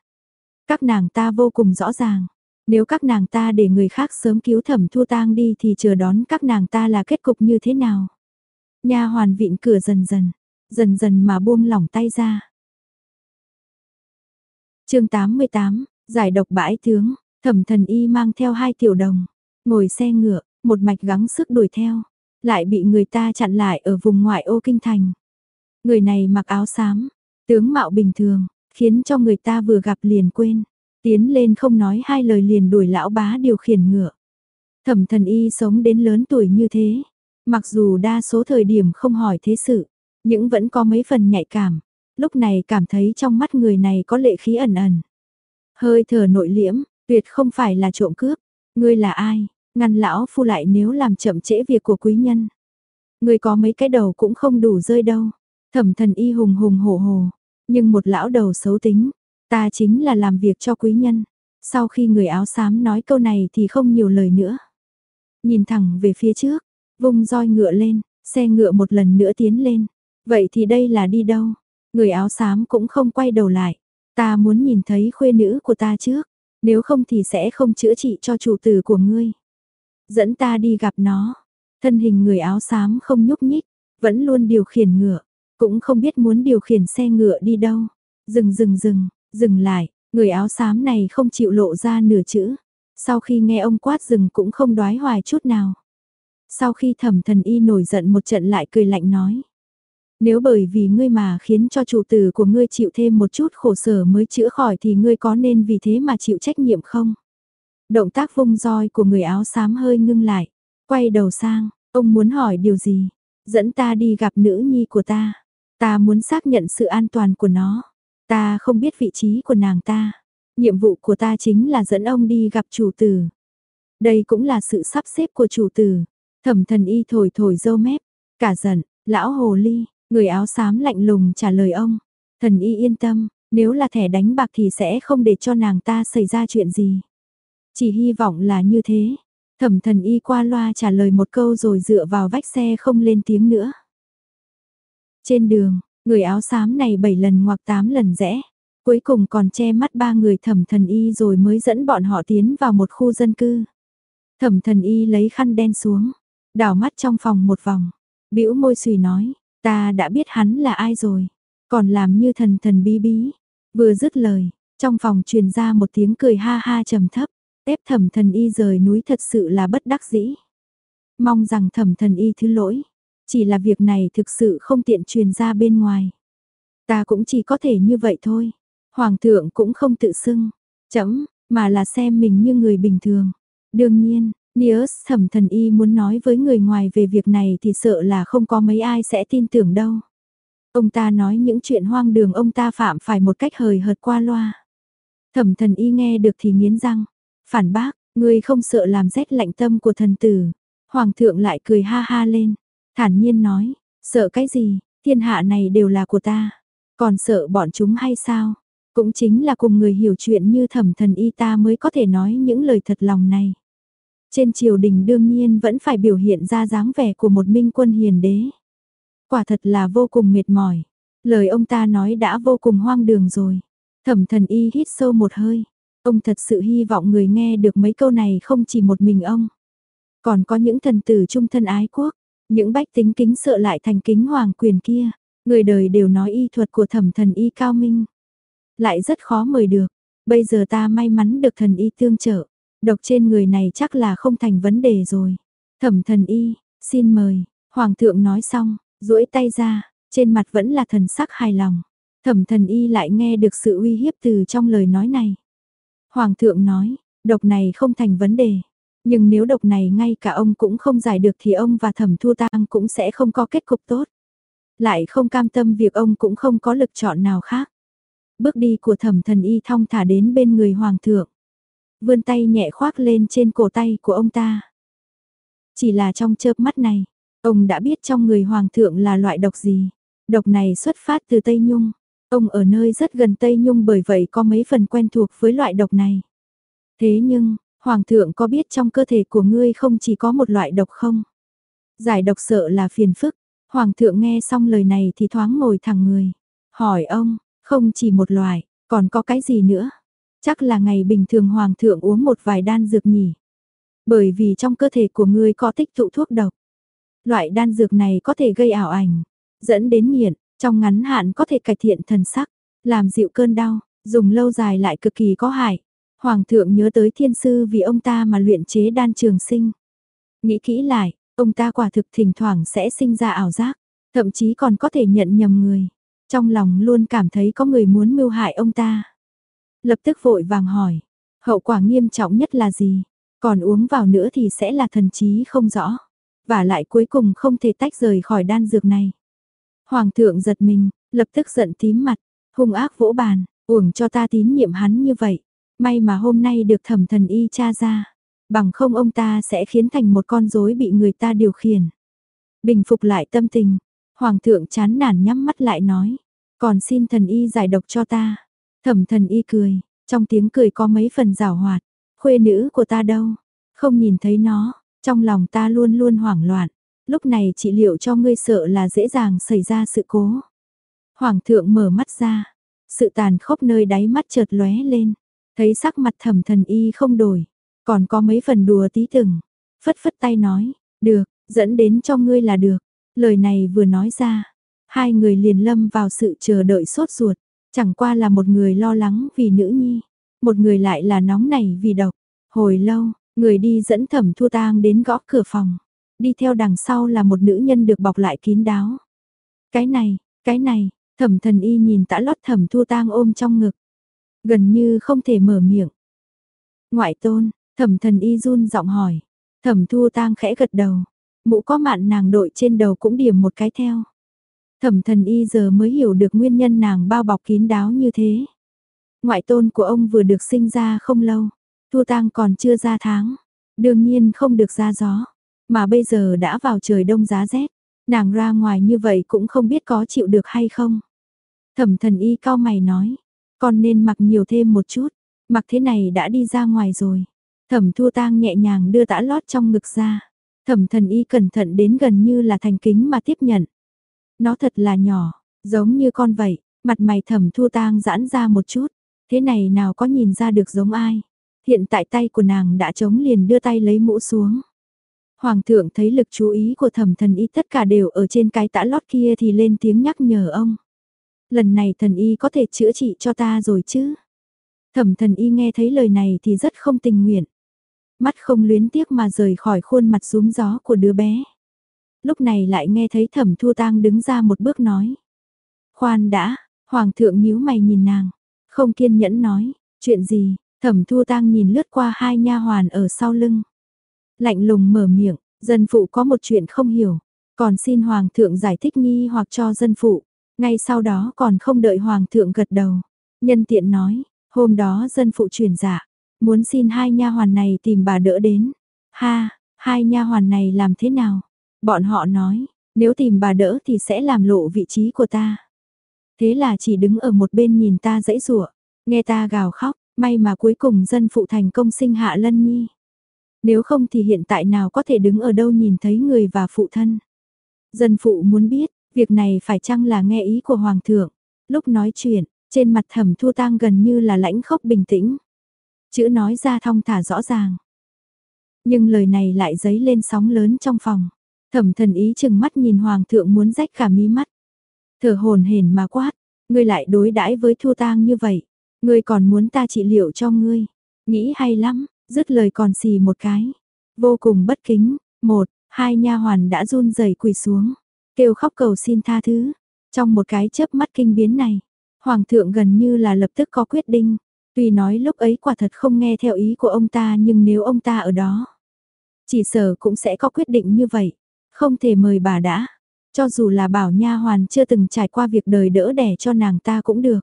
Các nàng ta vô cùng rõ ràng, nếu các nàng ta để người khác sớm cứu thẩm thu tang đi thì chờ đón các nàng ta là kết cục như thế nào? Nha hoàn vịn cửa dần dần, dần dần mà buông lỏng tay ra. chương 88, giải độc bãi tướng, thẩm thần y mang theo hai tiểu đồng, ngồi xe ngựa, một mạch gắng sức đuổi theo, lại bị người ta chặn lại ở vùng ngoại ô kinh thành. Người này mặc áo xám, tướng mạo bình thường, khiến cho người ta vừa gặp liền quên. Tiến lên không nói hai lời liền đuổi lão bá điều khiển ngựa. Thẩm thần y sống đến lớn tuổi như thế, mặc dù đa số thời điểm không hỏi thế sự, nhưng vẫn có mấy phần nhạy cảm, lúc này cảm thấy trong mắt người này có lệ khí ẩn ẩn. Hơi thở nội liễm, tuyệt không phải là trộm cướp, ngươi là ai, ngăn lão phu lại nếu làm chậm trễ việc của quý nhân. người có mấy cái đầu cũng không đủ rơi đâu. Thẩm thần y hùng hùng hổ hổ, nhưng một lão đầu xấu tính, Ta chính là làm việc cho quý nhân. Sau khi người áo xám nói câu này thì không nhiều lời nữa. Nhìn thẳng về phía trước, vung roi ngựa lên, xe ngựa một lần nữa tiến lên. Vậy thì đây là đi đâu? Người áo xám cũng không quay đầu lại. Ta muốn nhìn thấy khuê nữ của ta trước, nếu không thì sẽ không chữa trị cho chủ tử của ngươi. Dẫn ta đi gặp nó. Thân hình người áo xám không nhúc nhích, vẫn luôn điều khiển ngựa, cũng không biết muốn điều khiển xe ngựa đi đâu. Dừng dừng dừng, Dừng lại, người áo xám này không chịu lộ ra nửa chữ. Sau khi nghe ông quát dừng cũng không đoái hoài chút nào. Sau khi thẩm thần y nổi giận một trận lại cười lạnh nói. Nếu bởi vì ngươi mà khiến cho chủ tử của ngươi chịu thêm một chút khổ sở mới chữa khỏi thì ngươi có nên vì thế mà chịu trách nhiệm không? Động tác vung roi của người áo xám hơi ngưng lại, quay đầu sang, ông muốn hỏi điều gì? Dẫn ta đi gặp nữ nhi của ta. Ta muốn xác nhận sự an toàn của nó. Ta không biết vị trí của nàng ta. Nhiệm vụ của ta chính là dẫn ông đi gặp chủ tử. Đây cũng là sự sắp xếp của chủ tử. Thẩm thần y thổi thổi dâu mép. Cả giận, lão hồ ly, Người áo xám lạnh lùng trả lời ông, thần y yên tâm, nếu là thẻ đánh bạc thì sẽ không để cho nàng ta xảy ra chuyện gì. Chỉ hy vọng là như thế. Thẩm thần y qua loa trả lời một câu rồi dựa vào vách xe không lên tiếng nữa. Trên đường, người áo xám này 7 lần hoặc 8 lần rẽ. Cuối cùng còn che mắt ba người thẩm thần y rồi mới dẫn bọn họ tiến vào một khu dân cư. Thẩm thần y lấy khăn đen xuống, đảo mắt trong phòng một vòng, bĩu môi xùy nói, ta đã biết hắn là ai rồi, còn làm như thần thần bí bí. Vừa dứt lời, trong phòng truyền ra một tiếng cười ha ha trầm thấp, ép thẩm thần y rời núi thật sự là bất đắc dĩ. Mong rằng thẩm thần y thứ lỗi, chỉ là việc này thực sự không tiện truyền ra bên ngoài. Ta cũng chỉ có thể như vậy thôi. Hoàng thượng cũng không tự xưng, chấm, mà là xem mình như người bình thường. Đương nhiên, Nius thẩm thần y muốn nói với người ngoài về việc này thì sợ là không có mấy ai sẽ tin tưởng đâu. Ông ta nói những chuyện hoang đường ông ta phạm phải một cách hời hợt qua loa. Thẩm thần y nghe được thì nghiến răng. Phản bác, ngươi không sợ làm rét lạnh tâm của thần tử. Hoàng thượng lại cười ha ha lên. Thản nhiên nói, sợ cái gì, thiên hạ này đều là của ta. Còn sợ bọn chúng hay sao? Cũng chính là cùng người hiểu chuyện như thẩm thần y ta mới có thể nói những lời thật lòng này. Trên triều đình đương nhiên vẫn phải biểu hiện ra dáng vẻ của một minh quân hiền đế. Quả thật là vô cùng mệt mỏi. Lời ông ta nói đã vô cùng hoang đường rồi. Thẩm thần y hít sâu một hơi. Ông thật sự hy vọng người nghe được mấy câu này không chỉ một mình ông. Còn có những thần tử trung thân ái quốc, những bách tính kính sợ lại thành kính hoàng quyền kia. Người đời đều nói y thuật của thẩm thần y cao minh. Lại rất khó mời được. Bây giờ ta may mắn được thần y tương trợ. Độc trên người này chắc là không thành vấn đề rồi. Thẩm thần y, xin mời. Hoàng thượng nói xong, duỗi tay ra, trên mặt vẫn là thần sắc hài lòng. Thẩm thần y lại nghe được sự uy hiếp từ trong lời nói này. Hoàng thượng nói, độc này không thành vấn đề. Nhưng nếu độc này ngay cả ông cũng không giải được thì ông và thẩm thu tang cũng sẽ không có kết cục tốt. Lại không cam tâm việc ông cũng không có lực chọn nào khác. Bước đi của thẩm thần y thong thả đến bên người hoàng thượng. Vươn tay nhẹ khoác lên trên cổ tay của ông ta. Chỉ là trong chớp mắt này, ông đã biết trong người hoàng thượng là loại độc gì. Độc này xuất phát từ Tây Nhung. Ông ở nơi rất gần Tây Nhung bởi vậy có mấy phần quen thuộc với loại độc này. Thế nhưng, Hoàng thượng có biết trong cơ thể của ngươi không chỉ có một loại độc không? Giải độc sợ là phiền phức. Hoàng thượng nghe xong lời này thì thoáng ngồi thẳng người. Hỏi ông, không chỉ một loại, còn có cái gì nữa? Chắc là ngày bình thường Hoàng thượng uống một vài đan dược nhỉ? Bởi vì trong cơ thể của ngươi có tích tụ thuốc độc. Loại đan dược này có thể gây ảo ảnh, dẫn đến nghiện, trong ngắn hạn có thể cải thiện thần sắc, làm dịu cơn đau, dùng lâu dài lại cực kỳ có hại. Hoàng thượng nhớ tới thiên sư vì ông ta mà luyện chế đan trường sinh. Nghĩ kỹ lại, ông ta quả thực thỉnh thoảng sẽ sinh ra ảo giác, thậm chí còn có thể nhận nhầm người. Trong lòng luôn cảm thấy có người muốn mưu hại ông ta. Lập tức vội vàng hỏi, hậu quả nghiêm trọng nhất là gì? Còn uống vào nữa thì sẽ là thần trí không rõ. Và lại cuối cùng không thể tách rời khỏi đan dược này. Hoàng thượng giật mình, lập tức giận tím mặt, hung ác vỗ bàn, uổng cho ta tín nhiệm hắn như vậy. May mà hôm nay được thẩm thần y cha ra, bằng không ông ta sẽ khiến thành một con rối bị người ta điều khiển. Bình phục lại tâm tình, hoàng thượng chán nản nhắm mắt lại nói, còn xin thần y giải độc cho ta. Thẩm thần y cười, trong tiếng cười có mấy phần rào hoạt, khuê nữ của ta đâu, không nhìn thấy nó, trong lòng ta luôn luôn hoảng loạn, lúc này trị liệu cho ngươi sợ là dễ dàng xảy ra sự cố. Hoàng thượng mở mắt ra, sự tàn khốc nơi đáy mắt chợt lóe lên, thấy sắc mặt thẩm thần y không đổi, còn có mấy phần đùa tí từng, phất phất tay nói, được, dẫn đến cho ngươi là được. Lời này vừa nói ra, hai người liền lâm vào sự chờ đợi sốt ruột, chẳng qua là một người lo lắng vì nữ nhi, một người lại là nóng nảy vì độc. Hồi lâu, người đi dẫn thẩm thu tang đến gõ cửa phòng đi theo đằng sau là một nữ nhân được bọc lại kín đáo. Cái này, cái này, thẩm thần y nhìn tã lót thẩm thu tang ôm trong ngực. Gần như không thể mở miệng. Ngoại tôn, thẩm thần y run giọng hỏi. Thẩm thu tang khẽ gật đầu. Mũ có mạn nàng đội trên đầu cũng điểm một cái theo. Thẩm thần y giờ mới hiểu được nguyên nhân nàng bao bọc kín đáo như thế. Ngoại tôn của ông vừa được sinh ra không lâu. Thu tang còn chưa ra tháng. Đương nhiên không được ra gió. Mà bây giờ đã vào trời đông giá rét, Nàng ra ngoài như vậy cũng không biết có chịu được hay không. Thẩm thần y cao mày nói, con nên mặc nhiều thêm một chút, mặc thế này đã đi ra ngoài rồi. Thẩm Thu Tang nhẹ nhàng đưa tã lót trong ngực ra. Thẩm thần y cẩn thận đến gần như là thành kính mà tiếp nhận. Nó thật là nhỏ, giống như con vậy, mặt mày thẩm Thu Tang giãn ra một chút. Thế này nào có nhìn ra được giống ai. Hiện tại tay của nàng đã trống liền đưa tay lấy mũ xuống. Hoàng thượng thấy lực chú ý của thẩm thần y tất cả đều ở trên cái tã lót kia thì lên tiếng nhắc nhở ông. Lần này thần y có thể chữa trị cho ta rồi chứ? Thẩm thần y nghe thấy lời này thì rất không tình nguyện. Mắt không luyến tiếc mà rời khỏi khuôn mặt rúm gió của đứa bé. Lúc này lại nghe thấy thẩm thu tang đứng ra một bước nói. Khoan đã, hoàng thượng nhíu mày nhìn nàng, không kiên nhẫn nói, chuyện gì, thẩm thu tang nhìn lướt qua hai nha hoàn ở sau lưng. Lạnh lùng mở miệng, dân phụ có một chuyện không hiểu, còn xin hoàng thượng giải thích nghi hoặc cho dân phụ. Ngay sau đó còn không đợi hoàng thượng gật đầu, nhân tiện nói, hôm đó dân phụ truyền giả muốn xin hai nha hoàn này tìm bà đỡ đến. Ha, hai nha hoàn này làm thế nào? Bọn họ nói, nếu tìm bà đỡ thì sẽ làm lộ vị trí của ta. Thế là chỉ đứng ở một bên nhìn ta dãy rủa, nghe ta gào khóc, may mà cuối cùng dân phụ thành công sinh hạ lân nhi. Nếu không thì hiện tại nào có thể đứng ở đâu nhìn thấy người và phụ thân. Dân phụ muốn biết, việc này phải chăng là nghe ý của Hoàng thượng. Lúc nói chuyện, trên mặt thẩm thu tang gần như là lãnh khốc bình tĩnh. Chữ nói ra thong thả rõ ràng. Nhưng lời này lại dấy lên sóng lớn trong phòng. Thẩm thần ý chừng mắt nhìn Hoàng thượng muốn rách cả mí mắt. Thở hồn hển mà quát, ngươi lại đối đãi với thu tang như vậy. Ngươi còn muốn ta trị liệu cho ngươi. Nghĩ hay lắm, dứt lời còn xì một cái. Vô cùng bất kính, một, hai nha hoàn đã run rẩy quỳ xuống, kêu khóc cầu xin tha thứ. Trong một cái chớp mắt kinh biến này, hoàng thượng gần như là lập tức có quyết định. Tuy nói lúc ấy quả thật không nghe theo ý của ông ta nhưng nếu ông ta ở đó, chỉ sở cũng sẽ có quyết định như vậy. Không thể mời bà đã, cho dù là bảo nha hoàn chưa từng trải qua việc đời đỡ đẻ cho nàng ta cũng được.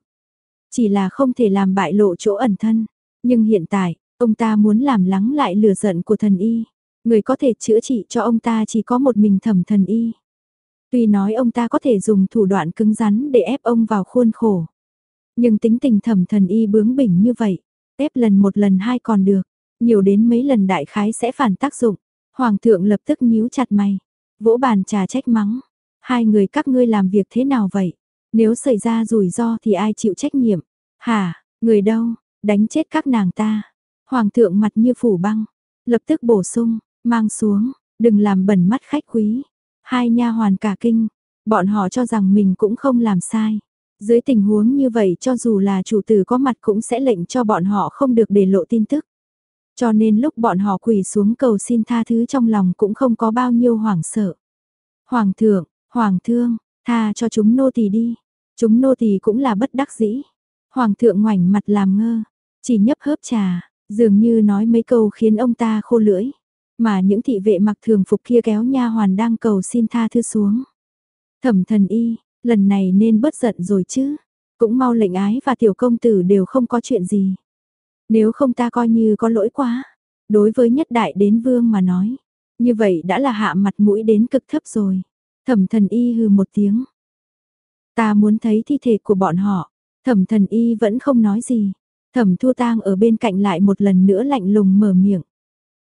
Chỉ là không thể làm bại lộ chỗ ẩn thân. Nhưng hiện tại, Ông ta muốn làm lắng lại lửa giận của thần y. Người có thể chữa trị cho ông ta chỉ có một mình thẩm thần y. Tuy nói ông ta có thể dùng thủ đoạn cứng rắn để ép ông vào khuôn khổ. Nhưng tính tình thẩm thần y bướng bỉnh như vậy, ép lần một lần hai còn được, nhiều đến mấy lần đại khái sẽ phản tác dụng. Hoàng thượng lập tức nhíu chặt mày, vỗ bàn trà trách mắng. Hai người các ngươi làm việc thế nào vậy? Nếu xảy ra rủi ro thì ai chịu trách nhiệm? Hả, người đâu, đánh chết các nàng ta. Hoàng thượng mặt như phủ băng, lập tức bổ sung, mang xuống, đừng làm bẩn mắt khách quý. Hai nha hoàn cả kinh, bọn họ cho rằng mình cũng không làm sai. Dưới tình huống như vậy cho dù là chủ tử có mặt cũng sẽ lệnh cho bọn họ không được để lộ tin tức. Cho nên lúc bọn họ quỳ xuống cầu xin tha thứ trong lòng cũng không có bao nhiêu hoảng sợ. Hoàng thượng, hoàng thương, tha cho chúng nô tỳ đi. Chúng nô tỳ cũng là bất đắc dĩ. Hoàng thượng ngoảnh mặt làm ngơ, chỉ nhấp hớp trà, Dường như nói mấy câu khiến ông ta khô lưỡi, mà những thị vệ mặc thường phục kia kéo nha hoàn đang cầu xin tha thứ xuống. Thẩm thần y, lần này nên bớt giận rồi chứ, cũng mau lệnh ái và tiểu công tử đều không có chuyện gì. Nếu không ta coi như có lỗi quá, đối với nhất đại đến vương mà nói, như vậy đã là hạ mặt mũi đến cực thấp rồi. Thẩm thần y hừ một tiếng. Ta muốn thấy thi thể của bọn họ, thẩm thần y vẫn không nói gì. Thẩm Thu Tang ở bên cạnh lại một lần nữa lạnh lùng mở miệng.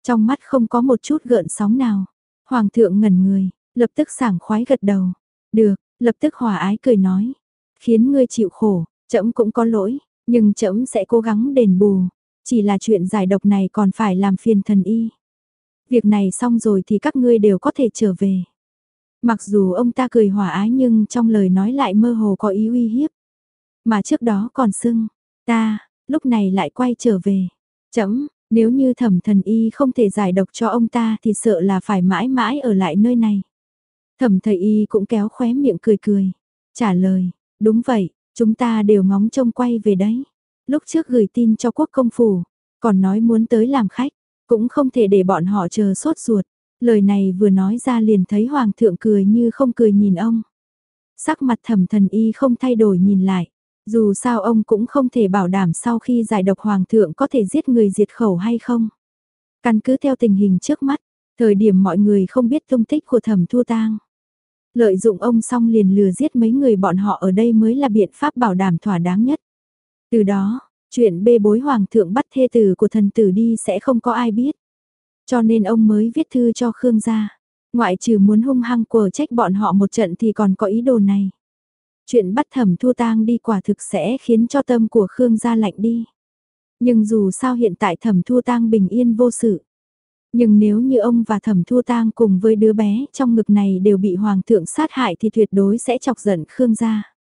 Trong mắt không có một chút gợn sóng nào. Hoàng thượng ngẩn người, lập tức sảng khoái gật đầu. Được, lập tức hòa ái cười nói. Khiến ngươi chịu khổ, trẫm cũng có lỗi, nhưng trẫm sẽ cố gắng đền bù. Chỉ là chuyện giải độc này còn phải làm phiền thần y. Việc này xong rồi thì các ngươi đều có thể trở về. Mặc dù ông ta cười hòa ái nhưng trong lời nói lại mơ hồ có ý uy hiếp. Mà trước đó còn xưng, ta, lúc này lại quay trở về. Chấm, nếu như thẩm thần y không thể giải độc cho ông ta thì sợ là phải mãi mãi ở lại nơi này. Thẩm thầy y cũng kéo khóe miệng cười cười. Trả lời, đúng vậy, chúng ta đều ngóng trông quay về đấy. Lúc trước gửi tin cho quốc công phủ, còn nói muốn tới làm khách, cũng không thể để bọn họ chờ sốt ruột. Lời này vừa nói ra liền thấy hoàng thượng cười như không cười nhìn ông. Sắc mặt thẩm thần y không thay đổi nhìn lại. Dù sao ông cũng không thể bảo đảm sau khi giải độc hoàng thượng có thể giết người diệt khẩu hay không. Căn cứ theo tình hình trước mắt, thời điểm mọi người không biết tung tích của thẩm thu tang. Lợi dụng ông xong liền lừa giết mấy người bọn họ ở đây mới là biện pháp bảo đảm thỏa đáng nhất. Từ đó, chuyện bê bối hoàng thượng bắt thê tử của thần tử đi sẽ không có ai biết. Cho nên ông mới viết thư cho Khương gia. Ngoại trừ muốn hung hăng quở trách bọn họ một trận thì còn có ý đồ này. Chuyện bắt thẩm thu tang đi quả thực sẽ khiến cho tâm của Khương gia lạnh đi. Nhưng dù sao hiện tại thẩm thu tang bình yên vô sự. Nhưng nếu như ông và thẩm thu tang cùng với đứa bé trong ngực này đều bị hoàng thượng sát hại thì tuyệt đối sẽ chọc giận Khương gia.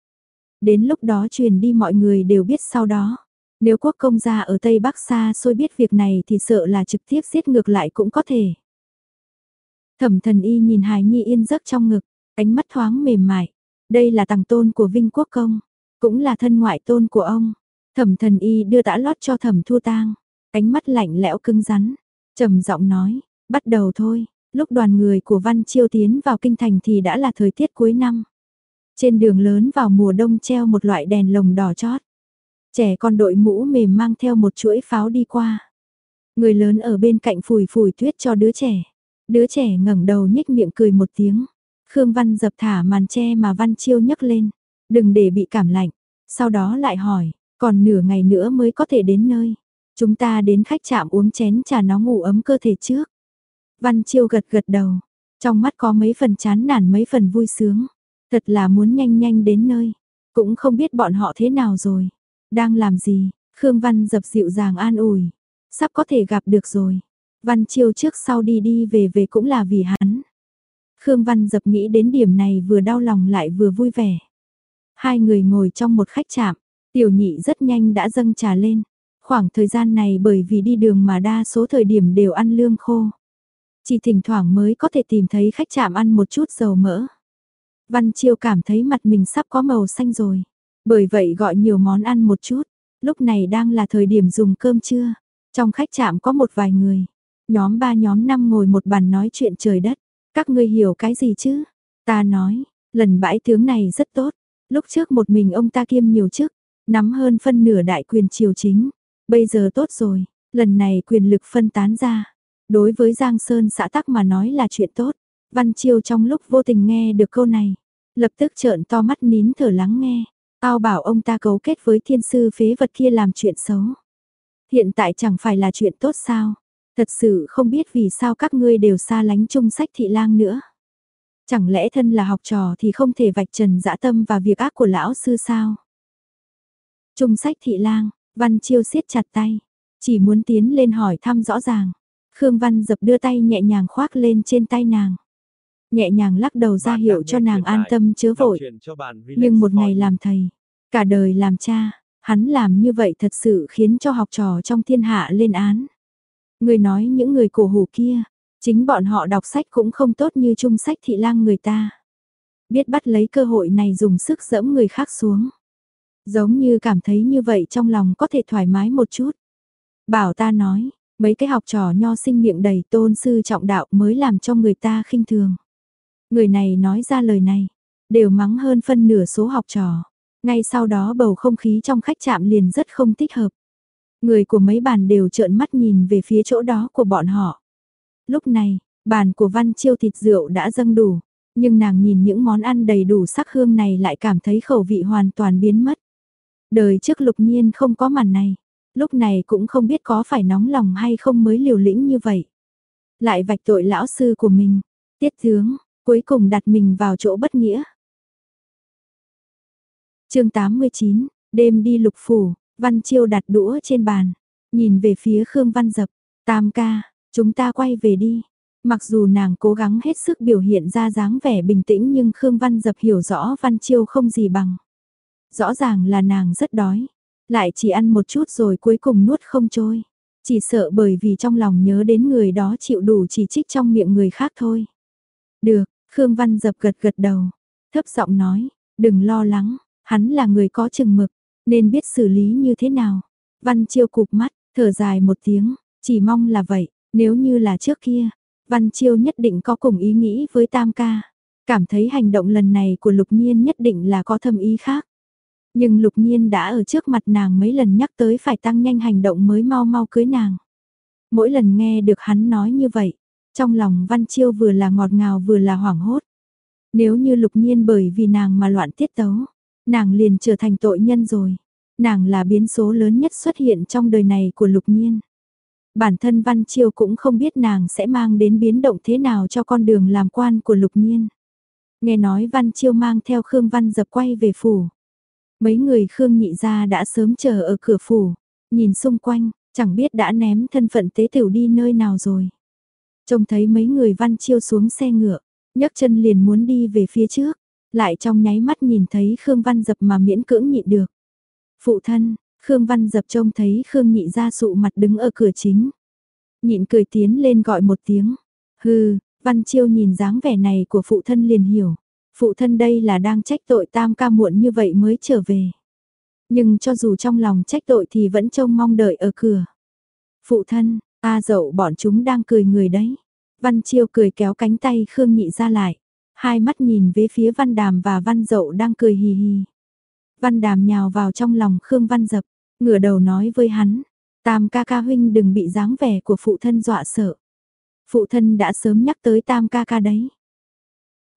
Đến lúc đó truyền đi mọi người đều biết sau đó. Nếu quốc công gia ở Tây Bắc xa xôi biết việc này thì sợ là trực tiếp giết ngược lại cũng có thể. Thẩm thần y nhìn hài nhi yên giấc trong ngực, ánh mắt thoáng mềm mại. Đây là tàng tôn của Vinh Quốc Công, cũng là thân ngoại tôn của ông. Thẩm thần y đưa tã lót cho thẩm thu tang, ánh mắt lạnh lẽo cứng rắn, trầm giọng nói, bắt đầu thôi, lúc đoàn người của Văn Chiêu tiến vào kinh thành thì đã là thời tiết cuối năm. Trên đường lớn vào mùa đông treo một loại đèn lồng đỏ chót. Trẻ con đội mũ mềm mang theo một chuỗi pháo đi qua. Người lớn ở bên cạnh phủi phủi tuyết cho đứa trẻ. Đứa trẻ ngẩng đầu nhếch miệng cười một tiếng. Khương Văn dập thả màn che mà Văn Chiêu nhấc lên. Đừng để bị cảm lạnh. Sau đó lại hỏi, còn nửa ngày nữa mới có thể đến nơi. Chúng ta đến khách trạm uống chén trà nó ngủ ấm cơ thể trước. Văn Chiêu gật gật đầu. Trong mắt có mấy phần chán nản mấy phần vui sướng. Thật là muốn nhanh nhanh đến nơi. Cũng không biết bọn họ thế nào rồi. Đang làm gì? Khương Văn dập dịu dàng an ủi. Sắp có thể gặp được rồi. Văn Chiêu trước sau đi đi về về cũng là vì hắn. Khương Văn dập nghĩ đến điểm này vừa đau lòng lại vừa vui vẻ. Hai người ngồi trong một khách trạm, tiểu nhị rất nhanh đã dâng trà lên. Khoảng thời gian này bởi vì đi đường mà đa số thời điểm đều ăn lương khô. Chỉ thỉnh thoảng mới có thể tìm thấy khách trạm ăn một chút dầu mỡ. Văn Chiêu cảm thấy mặt mình sắp có màu xanh rồi. Bởi vậy gọi nhiều món ăn một chút. Lúc này đang là thời điểm dùng cơm trưa. Trong khách trạm có một vài người. Nhóm ba nhóm năm ngồi một bàn nói chuyện trời đất. Các ngươi hiểu cái gì chứ? Ta nói, lần bãi tướng này rất tốt. Lúc trước một mình ông ta kiêm nhiều chức, nắm hơn phân nửa đại quyền triều chính. Bây giờ tốt rồi, lần này quyền lực phân tán ra. Đối với Giang Sơn xã tắc mà nói là chuyện tốt. Văn Chiêu trong lúc vô tình nghe được câu này, lập tức trợn to mắt nín thở lắng nghe. Tao bảo ông ta cấu kết với thiên sư phế vật kia làm chuyện xấu. Hiện tại chẳng phải là chuyện tốt sao? Thật sự không biết vì sao các ngươi đều xa lánh chung sách thị lang nữa. Chẳng lẽ thân là học trò thì không thể vạch trần dã tâm và việc ác của lão sư sao? Trung sách thị lang, Văn Chiêu siết chặt tay, chỉ muốn tiến lên hỏi thăm rõ ràng. Khương Văn dập đưa tay nhẹ nhàng khoác lên trên tay nàng. Nhẹ nhàng lắc đầu ra hiệu cho nàng an tâm chớ vội. Nhưng một ngày làm thầy, cả đời làm cha, hắn làm như vậy thật sự khiến cho học trò trong thiên hạ lên án. Người nói những người cổ hủ kia, chính bọn họ đọc sách cũng không tốt như trung sách thị lang người ta. Biết bắt lấy cơ hội này dùng sức dẫm người khác xuống. Giống như cảm thấy như vậy trong lòng có thể thoải mái một chút. Bảo ta nói, mấy cái học trò nho sinh miệng đầy tôn sư trọng đạo mới làm cho người ta khinh thường. Người này nói ra lời này, đều mắng hơn phân nửa số học trò. Ngay sau đó bầu không khí trong khách trạm liền rất không thích hợp. Người của mấy bàn đều trợn mắt nhìn về phía chỗ đó của bọn họ. Lúc này, bàn của Văn Chiêu thịt rượu đã dâng đủ, nhưng nàng nhìn những món ăn đầy đủ sắc hương này lại cảm thấy khẩu vị hoàn toàn biến mất. Đời trước lục nhiên không có màn này, lúc này cũng không biết có phải nóng lòng hay không mới liều lĩnh như vậy. Lại vạch tội lão sư của mình, tiết tướng, cuối cùng đặt mình vào chỗ bất nghĩa. chương 89, đêm đi lục phủ, Văn Chiêu đặt đũa trên bàn, nhìn về phía Khương Văn Dập, tam ca, chúng ta quay về đi. Mặc dù nàng cố gắng hết sức biểu hiện ra dáng vẻ bình tĩnh nhưng Khương Văn Dập hiểu rõ Văn Chiêu không gì bằng. Rõ ràng là nàng rất đói, lại chỉ ăn một chút rồi cuối cùng nuốt không trôi. Chỉ sợ bởi vì trong lòng nhớ đến người đó chịu đủ chỉ trích trong miệng người khác thôi. Được, Khương Văn Dập gật gật đầu, thấp giọng nói, đừng lo lắng, hắn là người có chừng mực, nên biết xử lý như thế nào. Văn Chiêu cụp mắt, thở dài một tiếng, chỉ mong là vậy, nếu như là trước kia, Văn Chiêu nhất định có cùng ý nghĩ với Tam ca. Cảm thấy hành động lần này của Lục Nhiên nhất định là có thâm ý khác. Nhưng Lục Nhiên đã ở trước mặt nàng mấy lần nhắc tới phải tăng nhanh hành động mới mau mau cưới nàng. Mỗi lần nghe được hắn nói như vậy, trong lòng Văn Chiêu vừa là ngọt ngào vừa là hoảng hốt. Nếu như lục nhiên bởi vì nàng mà loạn tiết tấu, nàng liền trở thành tội nhân rồi. Nàng là biến số lớn nhất xuất hiện trong đời này của lục nhiên. Bản thân Văn Chiêu cũng không biết nàng sẽ mang đến biến động thế nào cho con đường làm quan của lục nhiên. Nghe nói Văn Chiêu mang theo Khương Văn dập quay về phủ. Mấy người Khương nhị ra đã sớm chờ ở cửa phủ, nhìn xung quanh, chẳng biết đã ném thân phận tế tiểu đi nơi nào rồi. Trông thấy mấy người Văn Chiêu xuống xe ngựa, nhấc chân liền muốn đi về phía trước, lại trong nháy mắt nhìn thấy Khương Văn dập mà miễn cưỡng nhịn được. Phụ thân, Khương Văn dập trông thấy Khương nhị ra sụ mặt đứng ở cửa chính. Nhịn cười tiến lên gọi một tiếng. Hừ, Văn Chiêu nhìn dáng vẻ này của phụ thân liền hiểu. Phụ thân đây là đang trách tội tam ca muộn như vậy mới trở về. Nhưng cho dù trong lòng trách tội thì vẫn trông mong đợi ở cửa. Phụ thân, a dậu bọn chúng đang cười người đấy. Văn Chiêu cười kéo cánh tay Khương Nhị ra lại. Hai mắt nhìn về phía Văn Đàm và Văn Dậu đang cười hì hì. Văn Đàm nhào vào trong lòng Khương Văn Dập, ngửa đầu nói với hắn. Tam ca ca huynh đừng bị dáng vẻ của phụ thân dọa sợ. Phụ thân đã sớm nhắc tới tam ca ca đấy.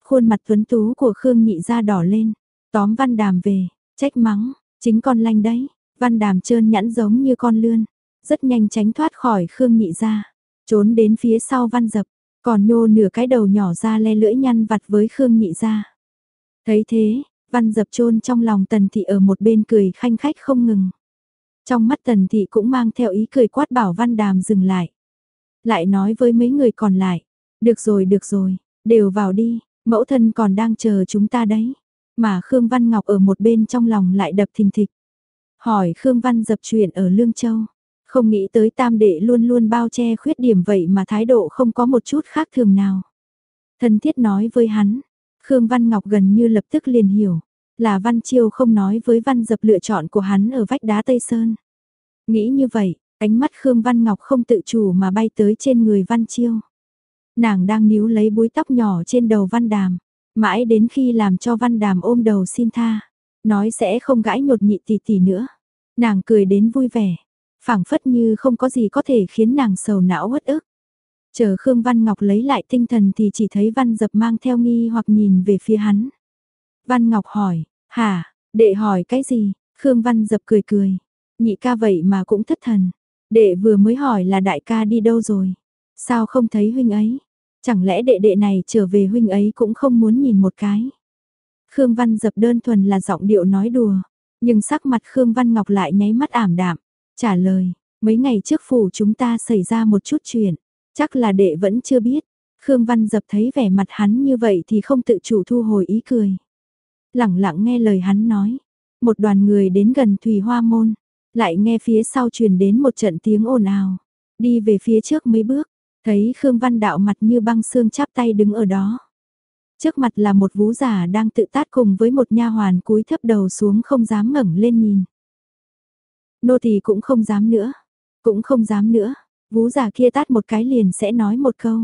Khuôn mặt tuấn tú của Khương Nhị ra đỏ lên. Tóm Văn Đàm về, trách mắng, chính con lanh đấy. Văn Đàm trơn nhẵn giống như con lươn. Rất nhanh tránh thoát khỏi Khương Nhị ra. Trốn đến phía sau Văn Dập. Còn nhô nửa cái đầu nhỏ ra le lưỡi nhăn vặt với Khương Nhị ra. Thấy thế, Văn Dập chôn trong lòng Tần Thị ở một bên cười khanh khách không ngừng. Trong mắt Tần Thị cũng mang theo ý cười quát bảo Văn Đàm dừng lại. Lại nói với mấy người còn lại, được rồi được rồi, đều vào đi, mẫu thân còn đang chờ chúng ta đấy. Mà Khương Văn Ngọc ở một bên trong lòng lại đập thình thịch. Hỏi Khương Văn dập chuyện ở Lương Châu. Không nghĩ tới tam đệ luôn luôn bao che khuyết điểm vậy mà thái độ không có một chút khác thường nào. Thân thiết nói với hắn, Khương Văn Ngọc gần như lập tức liền hiểu, là Văn Chiêu không nói với Văn Dập lựa chọn của hắn ở vách đá Tây Sơn. Nghĩ như vậy, ánh mắt Khương Văn Ngọc không tự chủ mà bay tới trên người Văn Chiêu. Nàng đang níu lấy búi tóc nhỏ trên đầu Văn Đàm, mãi đến khi làm cho Văn Đàm ôm đầu xin tha, nói sẽ không gãi nhột nhị tỷ tỷ nữa. Nàng cười đến vui vẻ, phảng phất như không có gì có thể khiến nàng sầu não uất ức. Chờ Khương Văn Ngọc lấy lại tinh thần thì chỉ thấy Văn Dập mang theo nghi hoặc nhìn về phía hắn. Văn Ngọc hỏi, hả, đệ hỏi cái gì? Khương Văn Dập cười cười, nhị ca vậy mà cũng thất thần. Đệ vừa mới hỏi là đại ca đi đâu rồi? Sao không thấy huynh ấy? Chẳng lẽ đệ đệ này trở về huynh ấy cũng không muốn nhìn một cái? Khương Văn Dập đơn thuần là giọng điệu nói đùa, nhưng sắc mặt Khương Văn Ngọc lại nháy mắt ảm đạm. Trả lời, mấy ngày trước phủ chúng ta xảy ra một chút chuyện, chắc là đệ vẫn chưa biết. Khương Văn Dập thấy vẻ mặt hắn như vậy thì không tự chủ thu hồi ý cười. Lặng lặng nghe lời hắn nói, một đoàn người đến gần Thủy Hoa Môn, lại nghe phía sau truyền đến một trận tiếng ồn ào, đi về phía trước mấy bước, thấy Khương Văn Đạo mặt như băng xương chắp tay đứng ở đó. Trước mặt là một vú giả đang tự tát cùng với một nha hoàn cúi thấp đầu xuống không dám ngẩng lên nhìn. Nô thì cũng không dám nữa, cũng không dám nữa. Vú già kia tát một cái liền sẽ nói một câu,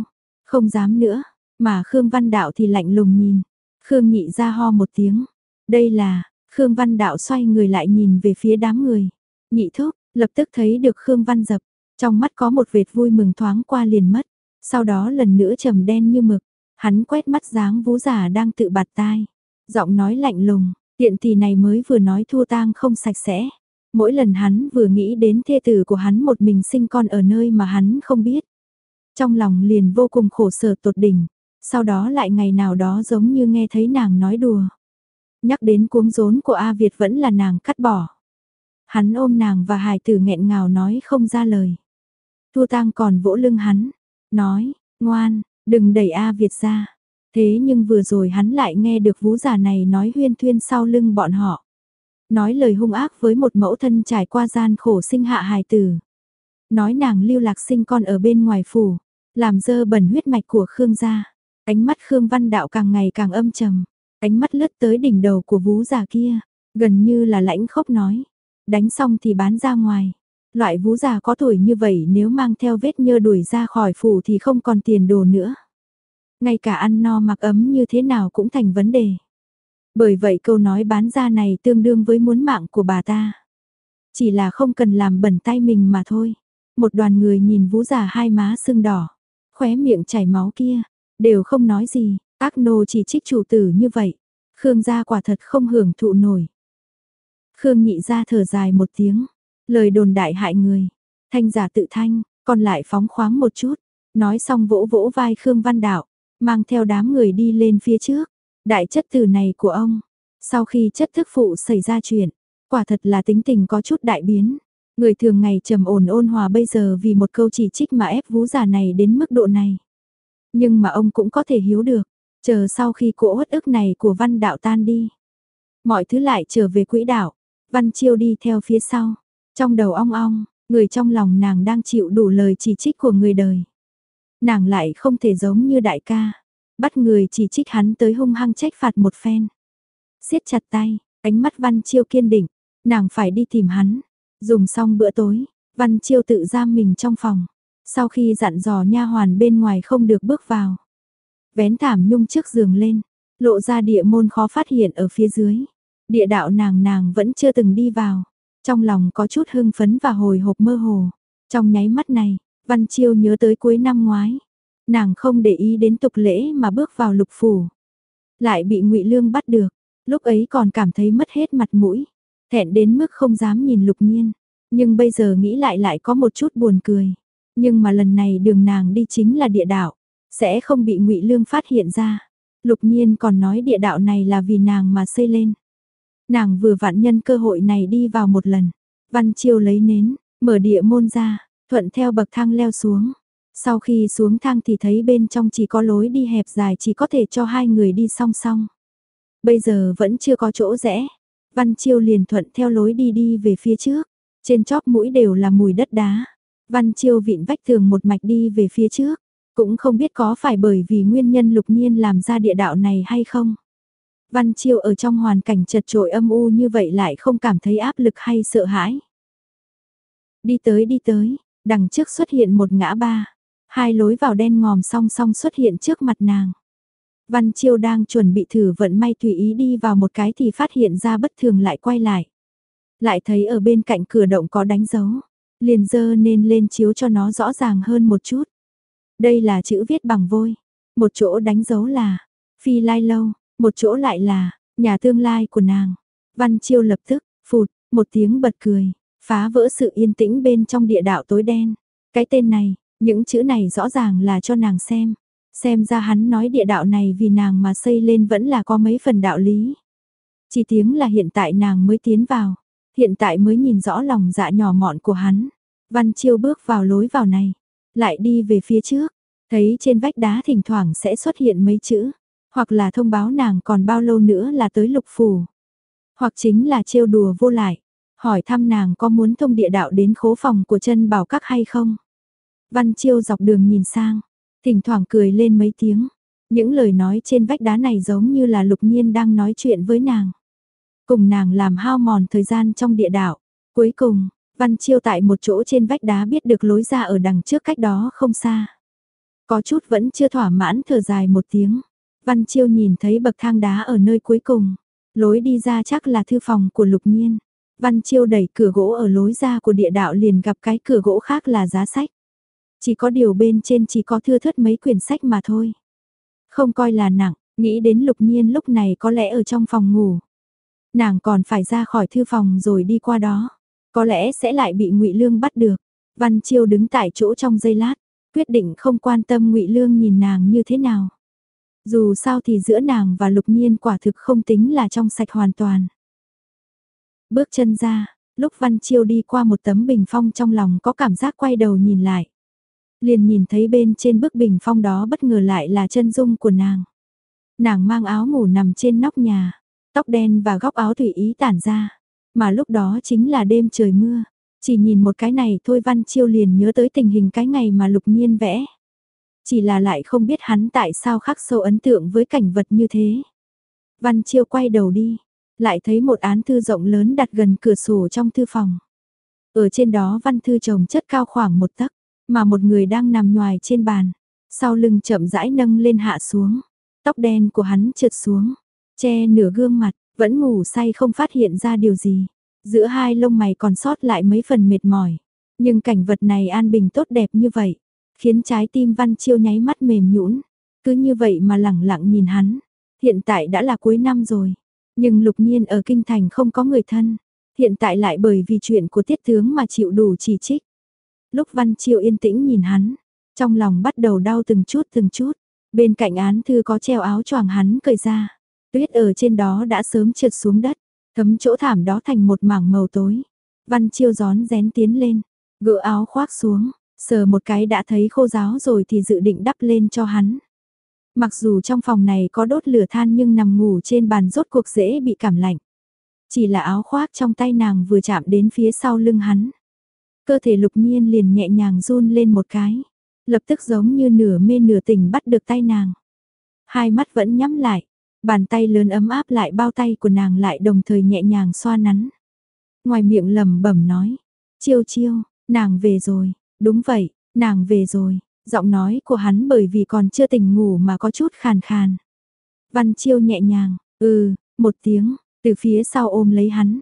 không dám nữa, mà Khương Văn Đạo thì lạnh lùng nhìn. Khương nhị ra ho một tiếng. Đây là, Khương Văn Đạo xoay người lại nhìn về phía đám người. Nhị thúc, lập tức thấy được Khương Văn dập, trong mắt có một vệt vui mừng thoáng qua liền mất. Sau đó lần nữa trầm đen như mực, hắn quét mắt dáng vú già đang tự bạt tai. Giọng nói lạnh lùng, tiện thì này mới vừa nói thua tang không sạch sẽ. Mỗi lần hắn vừa nghĩ đến thê tử của hắn một mình sinh con ở nơi mà hắn không biết. Trong lòng liền vô cùng khổ sở tột đỉnh, sau đó lại ngày nào đó giống như nghe thấy nàng nói đùa. Nhắc đến cuống rốn của A Việt vẫn là nàng cắt bỏ. Hắn ôm nàng và hài tử nghẹn ngào nói không ra lời. Thu tang còn vỗ lưng hắn, nói, ngoan, đừng đẩy A Việt ra. Thế nhưng vừa rồi hắn lại nghe được vú già này nói huyên thuyên sau lưng bọn họ nói lời hung ác với một mẫu thân trải qua gian khổ sinh hạ hài tử. Nói nàng lưu lạc sinh con ở bên ngoài phủ, làm dơ bẩn huyết mạch của Khương gia. Ánh mắt Khương Văn Đạo càng ngày càng âm trầm, ánh mắt lướt tới đỉnh đầu của vú già kia, gần như là lãnh khốc nói, đánh xong thì bán ra ngoài. Loại vú già có tuổi như vậy nếu mang theo vết nhơ đuổi ra khỏi phủ thì không còn tiền đồ nữa. Ngay cả ăn no mặc ấm như thế nào cũng thành vấn đề. Bởi vậy câu nói bán ra này tương đương với muốn mạng của bà ta. Chỉ là không cần làm bẩn tay mình mà thôi. Một đoàn người nhìn vũ giả hai má sưng đỏ, khóe miệng chảy máu kia, đều không nói gì, Ác nô chỉ trích chủ tử như vậy, Khương gia quả thật không hưởng thụ nổi. Khương nhị ra thở dài một tiếng, lời đồn đại hại người, thanh giả tự thanh, còn lại phóng khoáng một chút, nói xong vỗ vỗ vai Khương Văn Đạo, mang theo đám người đi lên phía trước, đại chất từ này của ông, sau khi chất thức phụ xảy ra chuyện, quả thật là tính tình có chút đại biến. Người thường ngày trầm ổn ôn hòa bây giờ vì một câu chỉ trích mà ép vú già này đến mức độ này. Nhưng mà ông cũng có thể hiếu được, chờ sau khi cỗ uất ức này của văn đạo tan đi. Mọi thứ lại trở về quỹ đạo, văn chiêu đi theo phía sau, trong đầu ong ong, người trong lòng nàng đang chịu đủ lời chỉ trích của người đời. Nàng lại không thể giống như đại ca, bắt người chỉ trích hắn tới hung hăng trách phạt một phen. siết chặt tay, ánh mắt văn chiêu kiên định, nàng phải đi tìm hắn, Dùng xong bữa tối, Văn Chiêu tự giam mình trong phòng. Sau khi dặn dò nha hoàn bên ngoài không được bước vào. Vén thảm nhung trước giường lên, lộ ra địa môn khó phát hiện ở phía dưới. Địa đạo nàng nàng vẫn chưa từng đi vào. Trong lòng có chút hưng phấn và hồi hộp mơ hồ. Trong nháy mắt này, Văn Chiêu nhớ tới cuối năm ngoái. Nàng không để ý đến tục lễ mà bước vào lục phủ. Lại bị ngụy Lương bắt được. Lúc ấy còn cảm thấy mất hết mặt mũi thẹn đến mức không dám nhìn lục nhiên. Nhưng bây giờ nghĩ lại lại có một chút buồn cười. Nhưng mà lần này đường nàng đi chính là địa đạo, sẽ không bị ngụy Lương phát hiện ra. Lục nhiên còn nói địa đạo này là vì nàng mà xây lên. Nàng vừa vặn nhân cơ hội này đi vào một lần. Văn Chiêu lấy nến, mở địa môn ra, thuận theo bậc thang leo xuống. Sau khi xuống thang thì thấy bên trong chỉ có lối đi hẹp dài chỉ có thể cho hai người đi song song. Bây giờ vẫn chưa có chỗ rẽ, Văn Chiêu liền thuận theo lối đi đi về phía trước, trên chóp mũi đều là mùi đất đá. Văn Chiêu vịn vách tường một mạch đi về phía trước, cũng không biết có phải bởi vì nguyên nhân lục nhiên làm ra địa đạo này hay không. Văn Chiêu ở trong hoàn cảnh chật trội âm u như vậy lại không cảm thấy áp lực hay sợ hãi. Đi tới đi tới, đằng trước xuất hiện một ngã ba, hai lối vào đen ngòm song song xuất hiện trước mặt nàng. Văn Chiêu đang chuẩn bị thử vận may tùy ý đi vào một cái thì phát hiện ra bất thường lại quay lại. Lại thấy ở bên cạnh cửa động có đánh dấu, liền dơ nên lên chiếu cho nó rõ ràng hơn một chút. Đây là chữ viết bằng vôi, một chỗ đánh dấu là Phi Lai Lâu, một chỗ lại là nhà tương lai của nàng. Văn Chiêu lập tức, phụt, một tiếng bật cười, phá vỡ sự yên tĩnh bên trong địa đạo tối đen. Cái tên này, những chữ này rõ ràng là cho nàng xem. Xem ra hắn nói địa đạo này vì nàng mà xây lên vẫn là có mấy phần đạo lý. Chỉ tiếng là hiện tại nàng mới tiến vào, hiện tại mới nhìn rõ lòng dạ nhỏ mọn của hắn. Văn Chiêu bước vào lối vào này, lại đi về phía trước, thấy trên vách đá thỉnh thoảng sẽ xuất hiện mấy chữ, hoặc là thông báo nàng còn bao lâu nữa là tới lục phủ, hoặc chính là trêu đùa vô lại, hỏi thăm nàng có muốn thông địa đạo đến khố phòng của chân bảo các hay không. Văn Chiêu dọc đường nhìn sang, thỉnh thoảng cười lên mấy tiếng. Những lời nói trên vách đá này giống như là lục nhiên đang nói chuyện với nàng. Cùng nàng làm hao mòn thời gian trong địa đạo. Cuối cùng, Văn Chiêu tại một chỗ trên vách đá biết được lối ra ở đằng trước cách đó không xa. Có chút vẫn chưa thỏa mãn thở dài một tiếng. Văn Chiêu nhìn thấy bậc thang đá ở nơi cuối cùng. Lối đi ra chắc là thư phòng của lục nhiên. Văn Chiêu đẩy cửa gỗ ở lối ra của địa đạo liền gặp cái cửa gỗ khác là giá sách. Chỉ có điều bên trên chỉ có thưa thớt mấy quyển sách mà thôi. Không coi là nặng, nghĩ đến lục nhiên lúc này có lẽ ở trong phòng ngủ. Nàng còn phải ra khỏi thư phòng rồi đi qua đó. Có lẽ sẽ lại bị ngụy Lương bắt được. Văn Chiêu đứng tại chỗ trong giây lát, quyết định không quan tâm ngụy Lương nhìn nàng như thế nào. Dù sao thì giữa nàng và lục nhiên quả thực không tính là trong sạch hoàn toàn. Bước chân ra, lúc Văn Chiêu đi qua một tấm bình phong trong lòng có cảm giác quay đầu nhìn lại liền nhìn thấy bên trên bức bình phong đó bất ngờ lại là chân dung của nàng. Nàng mang áo ngủ nằm trên nóc nhà, tóc đen và góc áo tùy ý tản ra, mà lúc đó chính là đêm trời mưa. Chỉ nhìn một cái này thôi Văn Chiêu liền nhớ tới tình hình cái ngày mà lục nhiên vẽ. Chỉ là lại không biết hắn tại sao khắc sâu ấn tượng với cảnh vật như thế. Văn Chiêu quay đầu đi, lại thấy một án thư rộng lớn đặt gần cửa sổ trong thư phòng. Ở trên đó văn thư trồng chất cao khoảng một tấc, mà một người đang nằm nhoài trên bàn, sau lưng chậm rãi nâng lên hạ xuống, tóc đen của hắn trượt xuống, che nửa gương mặt, vẫn ngủ say không phát hiện ra điều gì. Giữa hai lông mày còn sót lại mấy phần mệt mỏi, nhưng cảnh vật này an bình tốt đẹp như vậy, khiến trái tim Văn Chiêu nháy mắt mềm nhũn. cứ như vậy mà lẳng lặng nhìn hắn. Hiện tại đã là cuối năm rồi, nhưng lục nhiên ở kinh thành không có người thân, hiện tại lại bởi vì chuyện của tiết tướng mà chịu đủ chỉ trích. Lúc Văn Chiêu yên tĩnh nhìn hắn, trong lòng bắt đầu đau từng chút từng chút, bên cạnh án thư có treo áo choàng hắn cởi ra, tuyết ở trên đó đã sớm trượt xuống đất, thấm chỗ thảm đó thành một mảng màu tối. Văn Chiêu gión rén tiến lên, gỡ áo khoác xuống, sờ một cái đã thấy khô ráo rồi thì dự định đắp lên cho hắn. Mặc dù trong phòng này có đốt lửa than nhưng nằm ngủ trên bàn rốt cuộc dễ bị cảm lạnh. Chỉ là áo khoác trong tay nàng vừa chạm đến phía sau lưng hắn. Cơ thể lục nhiên liền nhẹ nhàng run lên một cái. Lập tức giống như nửa mê nửa tỉnh bắt được tay nàng. Hai mắt vẫn nhắm lại. Bàn tay lớn ấm áp lại bao tay của nàng lại đồng thời nhẹ nhàng xoa nắn. Ngoài miệng lầm bẩm nói. Chiêu chiêu, nàng về rồi. Đúng vậy, nàng về rồi. Giọng nói của hắn bởi vì còn chưa tỉnh ngủ mà có chút khàn khàn. Văn chiêu nhẹ nhàng, ừ, một tiếng, từ phía sau ôm lấy hắn,